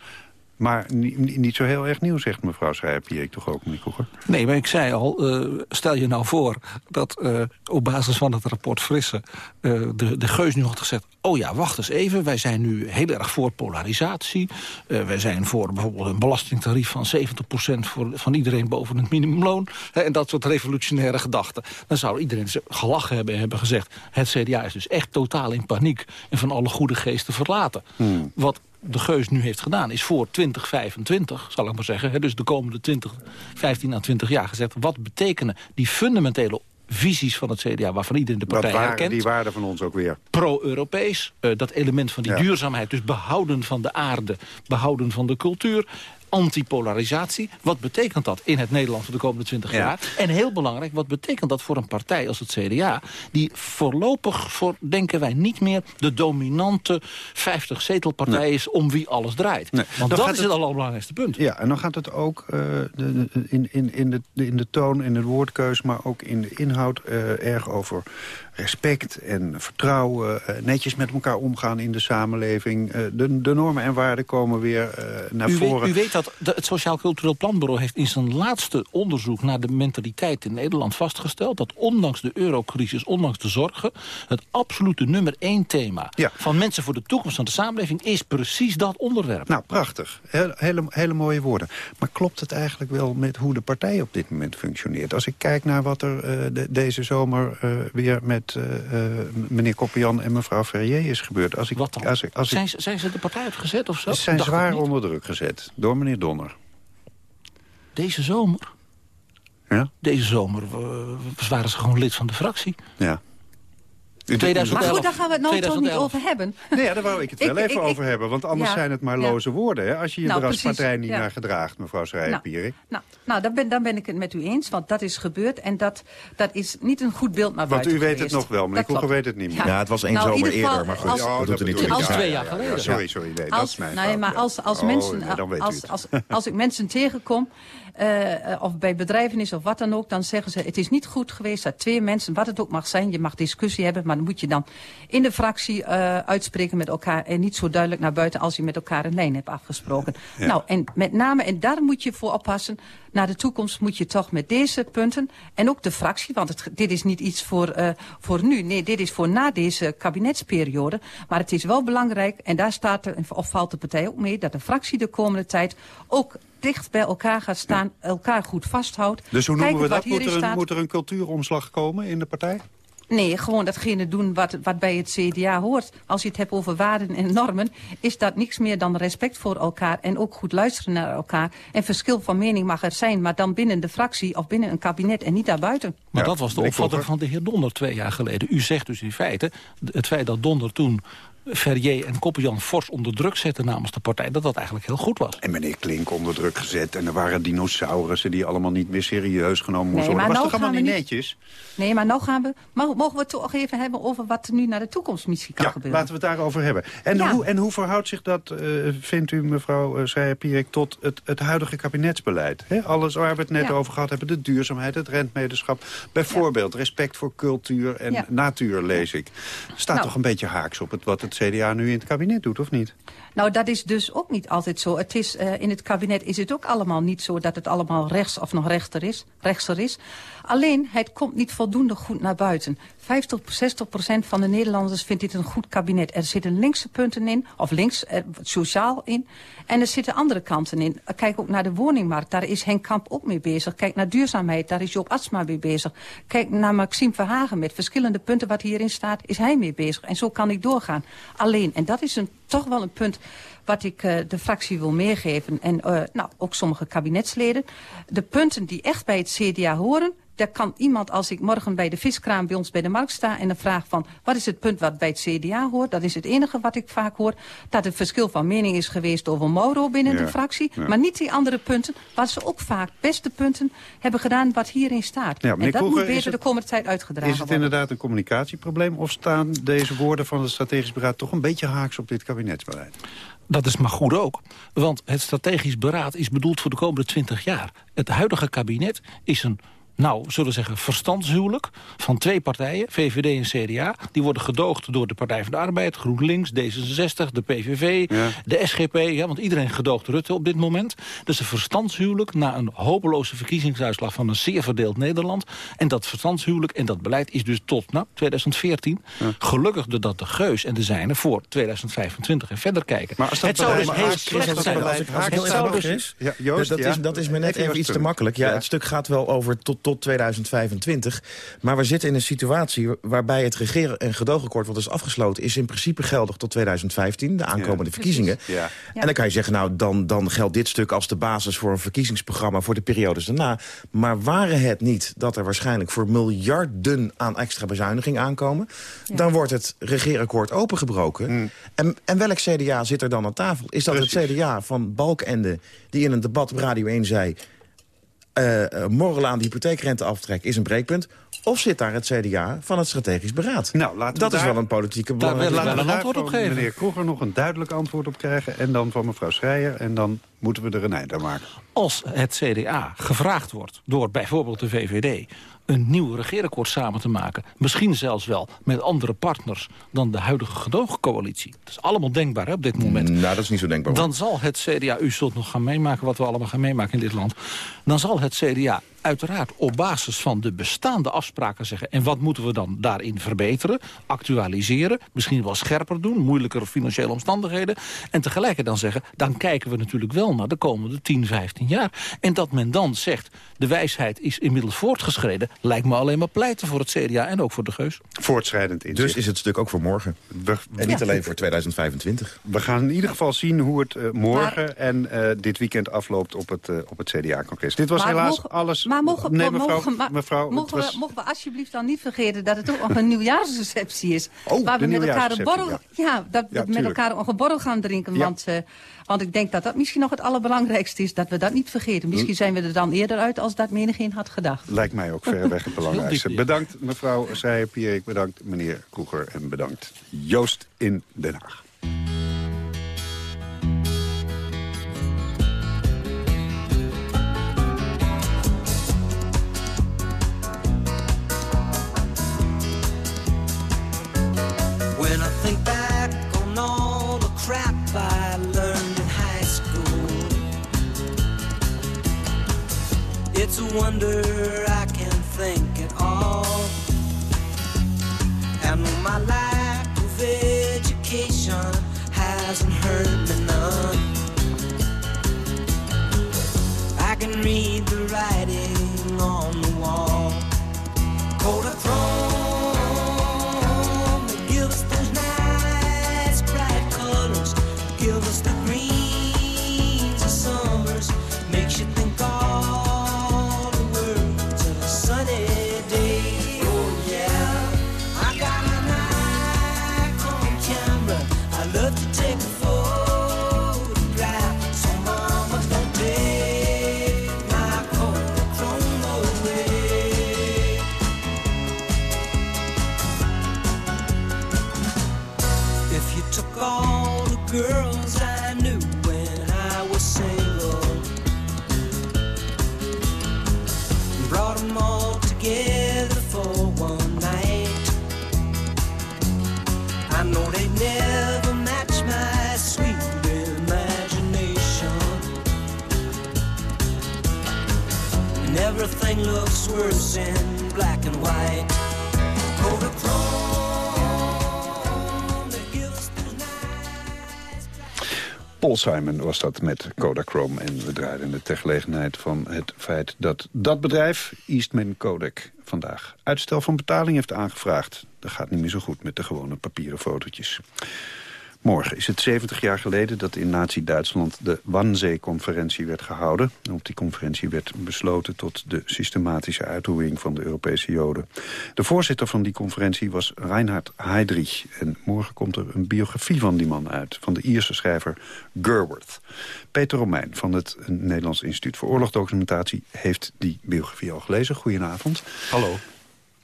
maar niet, zo heel erg nieuw, zegt mevrouw Schrijp-Pierik toch ook, meneer Koeger? Nee, maar ik zei al, uh, stel je nou voor dat uh, op basis van het rapport Frisse... Uh, de, de Geus nu had gezegd, oh ja, wacht eens even... wij zijn nu heel erg voor polarisatie. wij zijn voor bijvoorbeeld een belastingtarief van 70% voor, van iedereen boven het minimumloon. Hè, en dat soort revolutionaire gedachten. Dan zou iedereen gelachen hebben en hebben gezegd... het CDA is dus echt totaal in paniek en van alle goede geesten verlaten. Hmm. Wat de Geus nu heeft gedaan... is voor 2025, zal ik maar zeggen... Hè, dus de komende 20, 15 à 20 jaar gezegd... wat betekenen die fundamentele visies van het CDA... waarvan iedereen de partij waren herkent. die waarden van ons ook weer? Pro-Europees, eh, dat element van die Ja. duurzaamheid. Dus behouden van de aarde, behouden van de cultuur antipolarisatie. Wat betekent dat in het Nederland voor de komende 20 Ja. jaar? En heel belangrijk, wat betekent dat voor een partij als het CDA... die voorlopig, voor, denken wij, niet meer de dominante 50-zetelpartij is... om wie alles draait. Want Dan dat is het- het allerbelangrijkste punt. Ja, en dan gaat het ook eh, de, de- in, in, in, de, in de toon, in de woordkeus... maar ook in de inhoud eh, erg over respect en vertrouwen... eh, netjes met elkaar omgaan in de samenleving. Eh, de, de normen en waarden komen weer eh, naar U voren. weet, u weet dat het Sociaal Cultureel Planbureau heeft in zijn laatste onderzoek naar de mentaliteit in Nederland vastgesteld dat ondanks de eurocrisis, ondanks de zorgen, het absolute nummer één thema van mensen voor de toekomst van de samenleving is precies dat onderwerp. Nou, prachtig. Hele, hele mooie woorden. Maar klopt het eigenlijk wel met hoe de partij op dit moment functioneert? Als ik kijk naar wat er de- deze zomer weer met eh, eh, meneer Koppian en mevrouw Ferrier is gebeurd. Als ik, Wat dan? Als ik, als zijn, ze, zijn ze de partij uitgezet of zo? ze zijn Dacht zwaar onder druk gezet door meneer Donner. Deze zomer? Ja? Deze zomer eh, waren ze gewoon lid van de fractie. Ja. Maar 2011. goed, daar gaan we het nou toch niet 2011. over hebben. Nee, ja, daar wou ik het wel Ik- even ik- over hebben. Want anders ja, zijn het maar ja. loze woorden. Hè? Als je je Nou, er als precies, partij niet ja. naar gedraagt, mevrouw Schreier-Pierik. Nou, nou daar, ben, daar ben ik het met u eens, want dat is gebeurd. En dat, dat is niet een goed beeld naar Want buiten u weet geweest. het nog wel, meneer. Koeger weet het niet meer. Ja, het was één Nou, zomer geval, eerder, maar goed. als- dat doet er niet toe. Als twee ja, jaar ja, geleden. ja, sorry, sorry. Nee, dat is mijn nee, maar als, als, Oh, mensen, nee, dan het. als, als ik mensen tegenkom, eh, of bij bedrijven is of wat dan ook, dan zeggen ze het is niet goed geweest dat twee mensen, wat het ook mag zijn, je mag discussie hebben, maar dan moet je dan in de fractie eh, uitspreken met elkaar en niet zo duidelijk naar buiten als je met elkaar een lijn hebt afgesproken. Ja. Nou, en met name, en daar moet je voor oppassen, naar de toekomst moet je toch met deze punten, en ook de fractie, want het, dit is niet iets voor, eh, voor nu, nee, dit is voor na deze kabinetsperiode, maar het is wel belangrijk, en daar staat de, of valt de partij ook mee, dat de fractie de komende tijd ook dicht bij elkaar gaat staan, elkaar goed vasthoudt. Dus hoe noemen we dat? Moet hierin er, een, staat. moet er een cultuuromslag komen in de partij? Nee, gewoon datgene doen wat, wat bij het CDA hoort. Als je het hebt over waarden en normen, is dat niks meer dan respect voor elkaar en ook goed luisteren naar elkaar. En verschil van mening mag er zijn, maar dan binnen de fractie of binnen een kabinet en niet daarbuiten. Maar dat was de opvatting van de heer Donner twee jaar geleden. U zegt dus in feite, het feit dat Donner toen Ferrier en Koppenjan fors onder druk zetten namens de partij... dat dat eigenlijk heel goed was. En meneer Klink onder druk gezet. En er waren dinosaurussen die allemaal niet meer serieus genomen moesten Nee, worden. maar Was toch nou allemaal niet netjes? Nee, maar nou gaan we, mogen we het toch even hebben over wat er nu naar de toekomst misschien kan Ja, gebeuren? laten we het daarover hebben. En, Ja. hoe, en hoe verhoudt zich dat, eh, vindt u, mevrouw uh, Schreier-Pierik... tot het, het huidige kabinetsbeleid? Hè? Alles waar we het net Ja. over gehad hebben. De duurzaamheid, het rentmeterschap. Bijvoorbeeld respect voor cultuur en Ja. natuur, lees ik. Staat Nou. toch een beetje haaks op het, wat het CDA nu in het kabinet doet, of niet? Nou, dat is dus ook niet altijd zo. Het is, eh, in het kabinet is het ook allemaal niet zo dat het allemaal rechts of nog rechter is, rechtser is. Alleen, het komt niet voldoende goed naar buiten. 50, 60 procent van de Nederlanders vindt dit een goed kabinet. Er zitten linkse punten in, of links, eh, sociaal in. En er zitten andere kanten in. Eh, Kijk ook naar de woningmarkt, daar is Henk Kamp ook mee bezig. Kijk naar duurzaamheid, daar is Joop Atsma mee bezig. Kijk naar Maxime Verhagen, met verschillende punten wat hierin staat, is hij mee bezig. En zo kan ik doorgaan. Alleen, en dat is een, toch wel een punt wat ik eh, de fractie wil meegeven. En eh, nou, ook sommige kabinetsleden. De punten die echt bij het CDA horen... Daar kan iemand, als ik morgen bij de viskraam bij ons bij de markt sta... en dan vraag van, wat is het punt wat bij het CDA hoort? Dat is het enige wat ik vaak hoor. Dat er verschil van mening is geweest over Mauro binnen Ja, de fractie. ja. Maar niet die andere punten, waar ze ook vaak beste punten hebben gedaan... wat hierin staat. Ja, en dat moet beter het- de komende tijd uitgedragen Is het worden. inderdaad een communicatieprobleem... of staan deze woorden van het strategisch beraad toch een beetje haaks op dit kabinetsbeleid? Dat is maar goed ook. Want het strategisch beraad is bedoeld voor de komende 20 jaar. Het huidige kabinet is een nou, zullen we zeggen, verstandshuwelijk van twee partijen, VVD en CDA. Die worden gedoogd door de Partij van de Arbeid, GroenLinks, D66, de PVV, de SGP. Ja, want iedereen gedoogt Rutte op dit moment. Dus een verstandshuwelijk na een hopeloze verkiezingsuitslag van een zeer verdeeld Nederland. En dat verstandshuwelijk en dat beleid is dus tot nou, 2014. Gelukkig dat de Geus en de zijnen voor 2025 en verder kijken. Maar als dat het zou dus heel slecht zijn. Als ik, heel dus-. Ja, Joost, dat, is, dat is me net Even iets te makkelijk. Ja, Ja. Het stuk gaat wel over tot, tot 2025. Maar we zitten in een situatie waarbij het regeren- en gedoogakkoord... wat is afgesloten, is in principe geldig tot 2015, de aankomende verkiezingen. Ja. En dan kan je zeggen, nou, dan, dan geldt dit stuk als de basis... voor een verkiezingsprogramma voor de periodes daarna. Maar waren het niet dat er waarschijnlijk voor miljarden aan extra bezuiniging aankomen... dan wordt het regeerakkoord opengebroken. En, en welk CDA zit er dan aan tafel? Is dat het CDA van Balkende, die in een debat op Radio 1 zei... eh uh, morrelen aan de hypotheekrenteaftrek is een breekpunt... of zit daar het CDA van het strategisch beraad? Nou, laten we dat is wel een politieke Daar belangrijke laten we vraag. daar van meneer Kroeger nog een duidelijk antwoord op krijgen... en dan van mevrouw Schreier en dan moeten we er een eind aan maken. Als het CDA gevraagd wordt door bijvoorbeeld de VVD een nieuw regeerakkoord samen te maken. Misschien zelfs wel met andere partners dan de huidige gedoogcoalitie. Dat is allemaal denkbaar hè, op dit moment. Nou, dat is niet zo denkbaar. Dan zal het CDA, u zult nog gaan meemaken wat we allemaal gaan meemaken in dit land. Dan zal het CDA uiteraard op basis van de bestaande afspraken zeggen... en wat moeten we dan daarin verbeteren, actualiseren... misschien wel scherper doen, moeilijkere financiële omstandigheden... en tegelijkertijd dan zeggen, dan kijken we natuurlijk wel naar de komende 10, 15 jaar. En dat men dan zegt, de wijsheid is inmiddels voortgeschreden... lijkt me alleen maar pleiten voor het CDA en ook voor de Geus. Voortschrijdend. Dus is het stuk ook voor morgen. En niet Ja. alleen voor 2025. We gaan in ieder geval zien hoe het eh, morgen en eh, dit weekend afloopt op het, eh, op het CDA-congres. Dit was Maar helaas mogen- alles... Maar mogen, nee, mogen- mevrouw, maar- mevrouw, mogen, was- we, mogen we alsjeblieft dan niet vergeten dat het ook nog een nieuwjaarsreceptie is. Oh, waar we met elkaar een borrel, ja. dat we met elkaar nog een borrel gaan drinken. Ja. Want, eh, want ik denk dat dat misschien nog het allerbelangrijkste is. Dat we dat niet vergeten. Misschien zijn we er dan eerder uit als dat menigeen had gedacht. Lijkt mij ook verreweg het belangrijkste. Bedankt mevrouw Seijer-Pierik, bedankt meneer Kroeger en bedankt Joost in Den Haag. It's a wonder I can Paul Simon was dat met Kodachrome. En we draaiden het ter gelegenheid van het feit dat dat bedrijf, Eastman Kodak, vandaag uitstel van betaling heeft aangevraagd. Dat gaat niet meer zo goed met de gewone papieren fotootjes. Morgen is het 70 jaar geleden dat in Nazi-Duitsland de Wannsee-conferentie werd gehouden. En op die conferentie werd besloten tot de systematische uitroeiing van de Europese Joden. De voorzitter van die conferentie was Reinhard Heydrich. En morgen komt er een biografie van die man uit, van de Ierse schrijver Gerworth. Peter Romein van het Nederlands Instituut voor Oorlogsdocumentatie heeft die biografie al gelezen. Goedenavond. Hallo.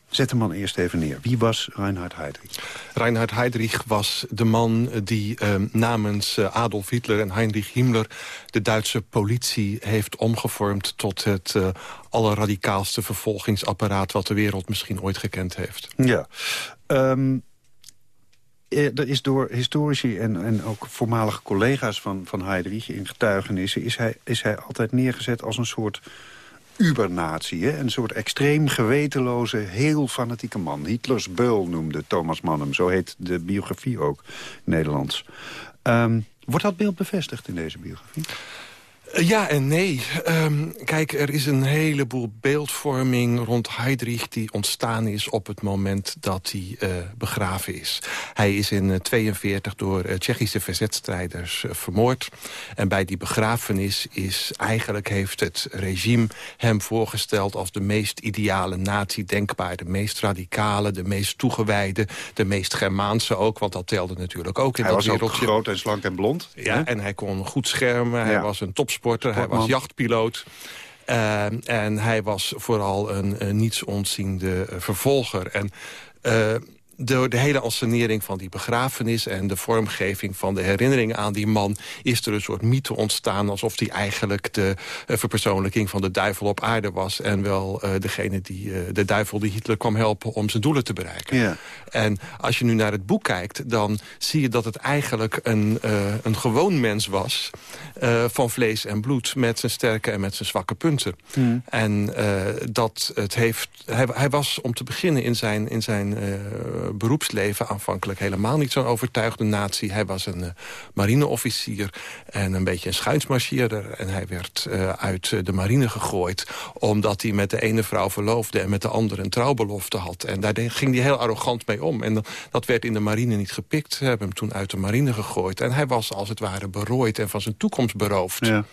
Zet de man eerst even neer. Wie was Reinhard Heydrich? Reinhard Heydrich was de man die eh, namens eh, Adolf Hitler en Heinrich Himmler... de Duitse politie heeft omgevormd tot het eh, allerradicaalste vervolgingsapparaat... wat de wereld misschien ooit gekend heeft. Ja. Ehm, eh, er is door historici en, en ook voormalige collega's van, van Heydrich in getuigenissen... Is hij, is hij altijd neergezet als een soort ubernatie. hè? Een soort extreem gewetenloze, heel fanatieke man. Hitlers beul noemde Thomas Mann hem. Zo heet de biografie ook, Nederlands. Ehm, wordt dat beeld bevestigd in deze biografie? Uh, ja en nee. Um, kijk, er is een heleboel beeldvorming rond Heydrich... die ontstaan is op het moment dat hij uh, begraven is. Hij is in 1942 uh, door Tsjechische verzetstrijders vermoord. En bij die begrafenis is eigenlijk heeft het regime hem voorgesteld... als de meest ideale nazi denkbaar. De meest radicale, de meest toegewijde, de meest Germaanse ook. Want dat telde natuurlijk ook in hij dat wereldje. Hij was ook groot en slank en blond. Ja, hè? en hij kon goed schermen. Hij was een topsporter, Hij was jachtpiloot. Uh, en hij was vooral een, een niets ontziende uh, vervolger. En door de hele ansenering van die begrafenis... en de vormgeving van de herinneringen aan die man... is er een soort mythe ontstaan... alsof hij eigenlijk de uh, verpersoonlijking van de duivel op aarde was... en wel uh, degene die, uh, de duivel die Hitler kwam helpen om zijn doelen te bereiken. Ja. En als je nu naar het boek kijkt... dan zie je dat het eigenlijk een, een gewoon mens was... van vlees en bloed met zijn sterke en met zijn zwakke punten. Mm. En dat het heeft... Hij, hij, was om te beginnen in zijn... In zijn beroepsleven aanvankelijk helemaal niet zo'n overtuigde natie. Hij was een uh, marineofficier en een beetje een schuinsmarcheerder. En hij werd uh, uit de marine gegooid omdat hij met de ene vrouw verloofde... en met de andere een trouwbelofte had. En daar ging hij heel arrogant mee om. En dat werd in de marine niet gepikt. Ze hebben hem toen uit de marine gegooid. En hij was als het ware berooid en van zijn toekomst beroofd. Ja.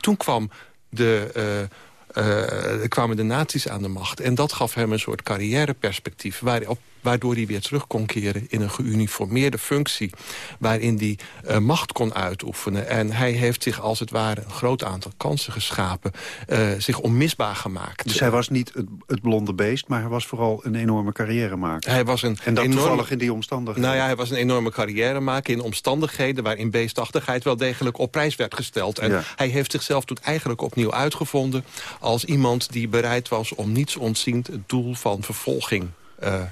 Toen kwam de... Uh, uh, kwamen de nazi's aan de macht. En dat gaf hem een soort carrièreperspectief... waarop waardoor hij weer terug kon keren in een geuniformeerde functie... waarin hij uh, macht kon uitoefenen. En hij heeft zich als het ware een groot aantal kansen geschapen... Uh, zich onmisbaar gemaakt. Dus hij was niet het, het, blonde beest, maar hij was vooral een enorme carrièremaker. Hij was een en dat enorme, toevallig in die omstandigheden. Nou ja, hij was een enorme carrièremaker in omstandigheden... waarin beestachtigheid wel degelijk op prijs werd gesteld. En ja. hij heeft zichzelf toen eigenlijk opnieuw uitgevonden... als iemand die bereid was om niets ontziend het doel van vervolging... Uh,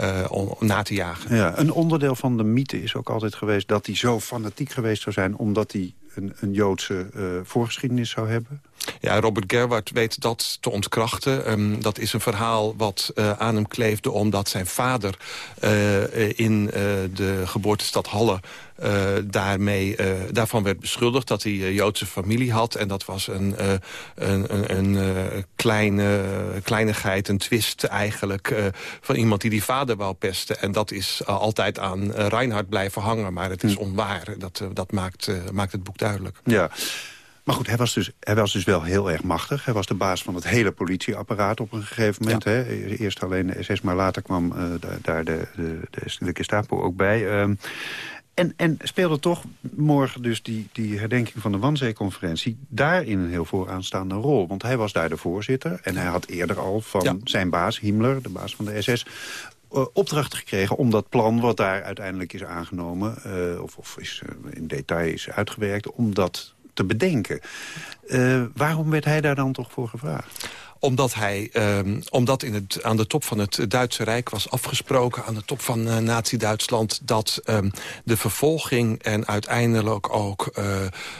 uh, na te jagen. Ja, een onderdeel van de mythe is ook altijd geweest... dat hij zo fanatiek geweest zou zijn... omdat hij een, een Joodse uh, voorgeschiedenis zou hebben? Ja, Robert Gerwart weet dat te ontkrachten. Um, dat is een verhaal wat uh, aan hem kleefde omdat zijn vader uh, in de geboortestad Halle uh, daarmee, uh, daarvan werd beschuldigd dat hij uh, Joodse familie had. En dat was een, een, een, een kleine, kleinigheid, een twist eigenlijk... van iemand die die vader wou pesten. En dat is altijd aan Reinhard blijven hangen. Maar het is onwaar. Dat, dat maakt, maakt het boek duidelijk. Ja. Maar goed, hij was, dus, hij was dus wel heel erg machtig. Hij was de baas van het hele politieapparaat op een gegeven moment. Ja. Hè? Eerst alleen de SS, maar later kwam uh, daar de, de, de, de Gestapo ook bij. Um, en, en speelde toch morgen dus die, die herdenking van de Wannsee-conferentie... daarin een heel vooraanstaande rol. Want hij was daar de voorzitter. En hij had eerder al van Ja. zijn baas, Himmler, de baas van de SS... Uh, opdracht gekregen om dat plan wat daar uiteindelijk is aangenomen... Uh, of, of is, uh, in detail is uitgewerkt, om dat te bedenken. Uh, waarom werd hij daar dan toch voor gevraagd? Omdat, hij, um, omdat in het, aan de top van het Duitse Rijk was afgesproken... aan de top van uh, Nazi-Duitsland... dat um, de vervolging en uiteindelijk ook uh,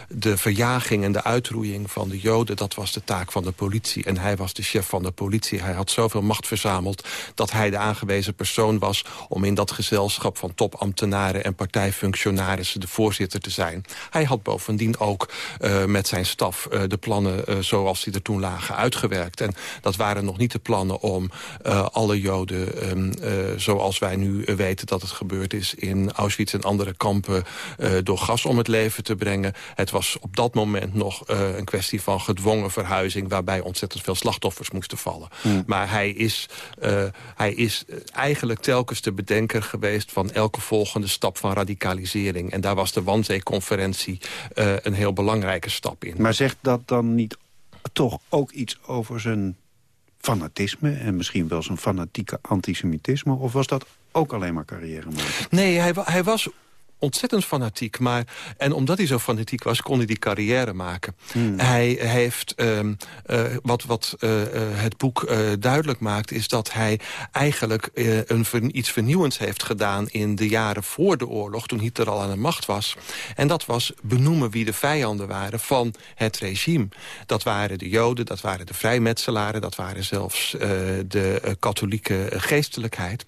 de verjaging... en de uitroeiing van de Joden, dat was de taak van de politie. En hij was de chef van de politie. Hij had zoveel macht verzameld dat hij de aangewezen persoon was... om in dat gezelschap van topambtenaren en partijfunctionarissen... de voorzitter te zijn. Hij had bovendien ook uh, met zijn staf de plannen zoals die er toen lagen uitgewerkt... En dat waren nog niet de plannen om uh, alle Joden, um, uh, zoals wij nu weten dat het gebeurd is... in Auschwitz en andere kampen uh, door gas om het leven te brengen. Het was op dat moment nog een kwestie van gedwongen verhuizing... waarbij ontzettend veel slachtoffers moesten vallen. Hmm. Maar hij is, hij is eigenlijk telkens de bedenker geweest... van elke volgende stap van radicalisering. En daar was de Wannsee-conferentie een heel belangrijke stap in. Maar zegt dat dan niet toch ook iets over zijn fanatisme... en misschien wel zijn fanatieke antisemitisme? Of was dat ook alleen maar carrière? Nee, hij, hij was ontzettend fanatiek. Maar, en omdat hij zo fanatiek was, kon hij die carrière maken. Hmm. Hij heeft, um, uh, wat, wat uh, het boek uh, duidelijk maakt... is dat hij eigenlijk een, iets vernieuwends heeft gedaan... in de jaren voor de oorlog, toen Hitler al aan de macht was. En dat was benoemen wie de vijanden waren van het regime. Dat waren de Joden, dat waren de vrijmetselaren... dat waren zelfs de katholieke geestelijkheid.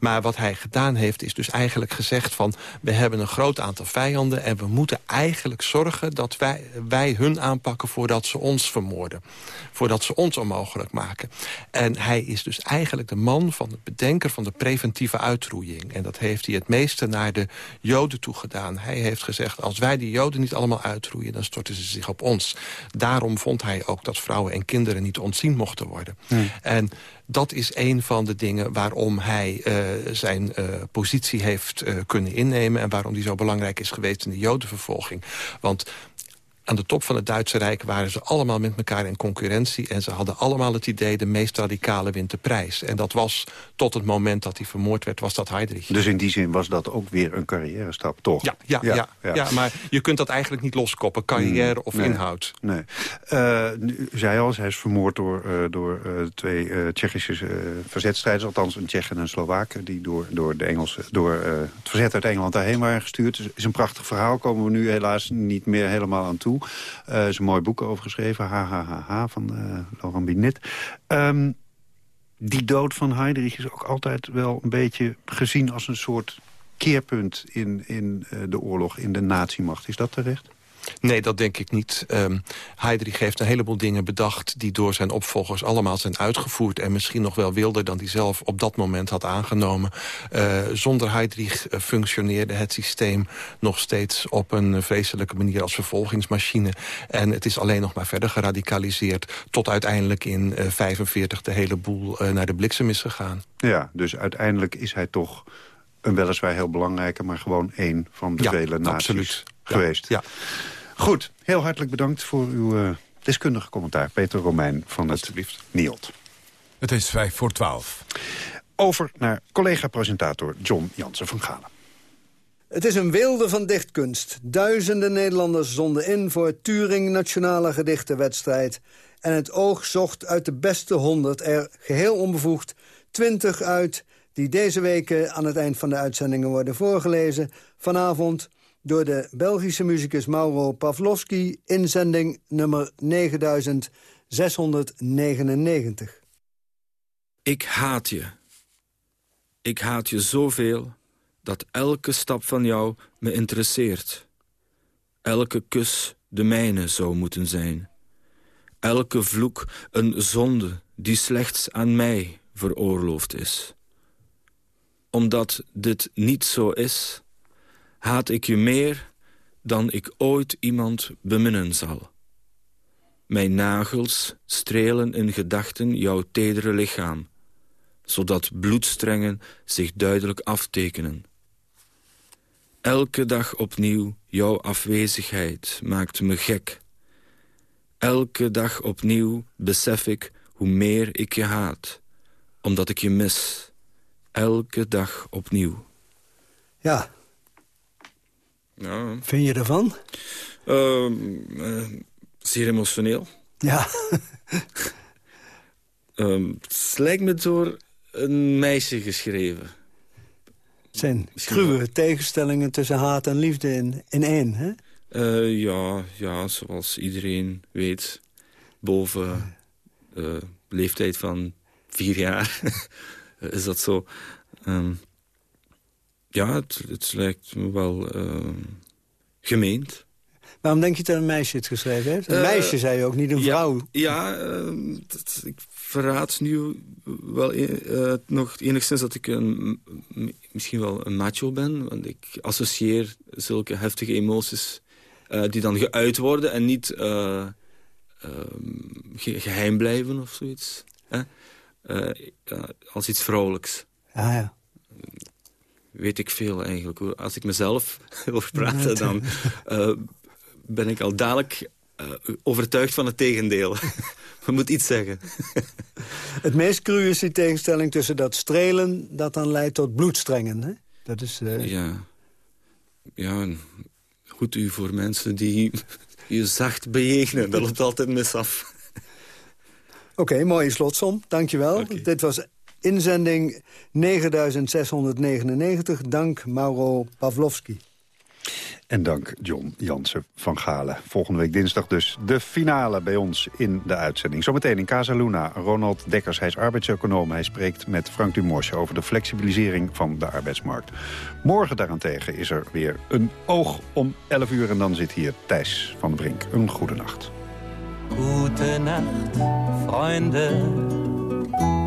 Maar wat hij gedaan heeft, is dus eigenlijk gezegd van... we hebben hebben een groot aantal vijanden... en we moeten eigenlijk zorgen dat wij, wij hun aanpakken... voordat ze ons vermoorden. Voordat ze ons onmogelijk maken. En hij is dus eigenlijk de man van het bedenker van de preventieve uitroeiing. En dat heeft hij het meeste naar de Joden toe gedaan. Hij heeft gezegd, als wij die Joden niet allemaal uitroeien... dan storten ze zich op ons. Daarom vond hij ook dat vrouwen en kinderen niet ontzien mochten worden. En dat is een van de dingen waarom hij uh, zijn uh, positie heeft uh, kunnen innemen... en waarom hij zo belangrijk is geweest in de jodenvervolging. Want aan de top van het Duitse Rijk waren ze allemaal met elkaar in concurrentie... en ze hadden allemaal het idee de meest radicale wint de prijs. En dat was tot het moment dat hij vermoord werd, was dat Heydrich. Dus in die zin was dat ook weer een carrière stap, toch? Ja, ja, ja, ja, ja. maar je kunt dat eigenlijk niet loskoppen, carrière mm, of nee, inhoud. Nee. Uh, u zei al, hij is vermoord door, uh, door uh, twee Tsjechische verzetstrijders... althans een Tsjech en een Slovaak... die door, door, de Engelse, door het verzet uit Engeland daarheen waren gestuurd. Het is een prachtig verhaal, komen we nu helaas niet meer helemaal aan toe. Er is een mooi boek over geschreven, van uh, Laurent Binet. Um, die dood van Heydrich is ook altijd wel een beetje gezien als een soort keerpunt in, in uh, de oorlog, in de nazimacht. Is dat terecht? Nee, dat denk ik niet. Um, Heydrich heeft een heleboel dingen bedacht... die door zijn opvolgers allemaal zijn uitgevoerd... en misschien nog wel wilder dan hij zelf op dat moment had aangenomen. Uh, zonder Heydrich uh, functioneerde het systeem nog steeds... op een vreselijke manier als vervolgingsmachine. En het is alleen nog maar verder geradicaliseerd... tot uiteindelijk in 1945 de hele boel naar de bliksem is gegaan. Ja, dus uiteindelijk is hij toch een weliswaar heel belangrijke... maar gewoon één van de ja, vele naties absoluut. geweest. Ja. Goed, heel hartelijk bedankt voor uw uh, deskundige commentaar. Peter Romein van het NIOT. Het is vijf voor twaalf. Over naar collega-presentator John Jansen van Galen. Het is een wilde van dichtkunst. Duizenden Nederlanders zonden in voor het Turing Nationale Gedichtenwedstrijd. En het oog zocht uit de beste honderd er geheel onbevoegd... twintig uit die deze weken aan het eind van de uitzendingen worden voorgelezen. Vanavond door de Belgische muzikus Mauro Pavlovski... inzending nummer 9699. Ik haat je. Ik haat je zoveel dat elke stap van jou me interesseert. Elke kus de mijne zou moeten zijn. Elke vloek een zonde die slechts aan mij veroorloofd is. Omdat dit niet zo is haat ik je meer dan ik ooit iemand beminnen zal. Mijn nagels strelen in gedachten jouw tedere lichaam, zodat bloedstrengen zich duidelijk aftekenen. Elke dag opnieuw jouw afwezigheid maakt me gek. Elke dag opnieuw besef ik hoe meer ik je haat, omdat ik je mis. Elke dag opnieuw. Ja, ja. Vind je ervan? Uh, uh, zeer emotioneel. Ja. uh, het lijkt me door een meisje geschreven. Het zijn cruwe tegenstellingen tussen haat en liefde in, in één, hè? Uh, ja, ja, zoals iedereen weet. Boven uh, leeftijd van vier jaar is dat zo. Um, ja, het, het, lijkt me wel uh, gemeend. Waarom denk je dat een meisje het geschreven heeft? Een uh, meisje, zei je ook, niet een vrouw. Ja, ja uh, dat, ik verraad nu wel uh, nog enigszins dat ik een, misschien wel een macho ben. Want ik associeer zulke heftige emoties die dan geuit worden... en niet ge geheim blijven of zoiets. als iets vrolijks. Ja, ja weet ik veel eigenlijk. Als ik mezelf over praten, dan uh, ben ik al dadelijk uh, overtuigd van het tegendeel. We moeten iets zeggen. het meest cru is die tegenstelling tussen dat strelen... dat dan leidt tot bloedstrengen, hè? Dat is... Uh... Ja. Ja, goed u voor mensen die je zacht bejegenen. Dat loopt altijd mis af. Oké, okay, mooie slotsom. Dankjewel. Okay. Dit was Inzending 9699, dank Mauro Pavlovski. En dank John Jansen van Galen. Volgende week dinsdag dus de finale bij ons in de uitzending. Zometeen in Casa Luna. Ronald Dekkers, hij is arbeidseconoom. Hij spreekt met Frank Dumosje over de flexibilisering van de arbeidsmarkt. Morgen daarentegen is er weer een oog om 11 uur. En dan zit hier Thijs van de Brink. Een goede nacht. Gute Nacht, Freunde.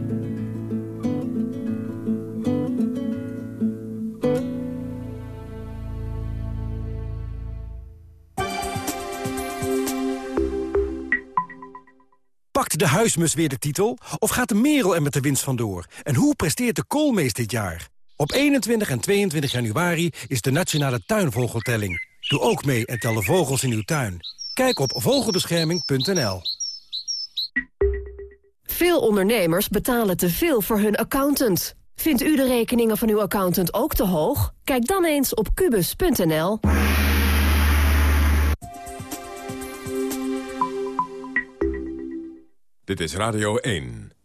De huismus weer de titel? Of gaat de merel er met de winst vandoor? En hoe presteert de koolmees dit jaar? Op 21 en 22 januari is de Nationale Tuinvogeltelling. Doe ook mee en tel de vogels in uw tuin. Kijk op vogelbescherming.nl. Veel ondernemers betalen te veel voor hun accountant. Vindt u de rekeningen van uw accountant ook te hoog? Kijk dan eens op kubus.nl. Dit is Radio 1.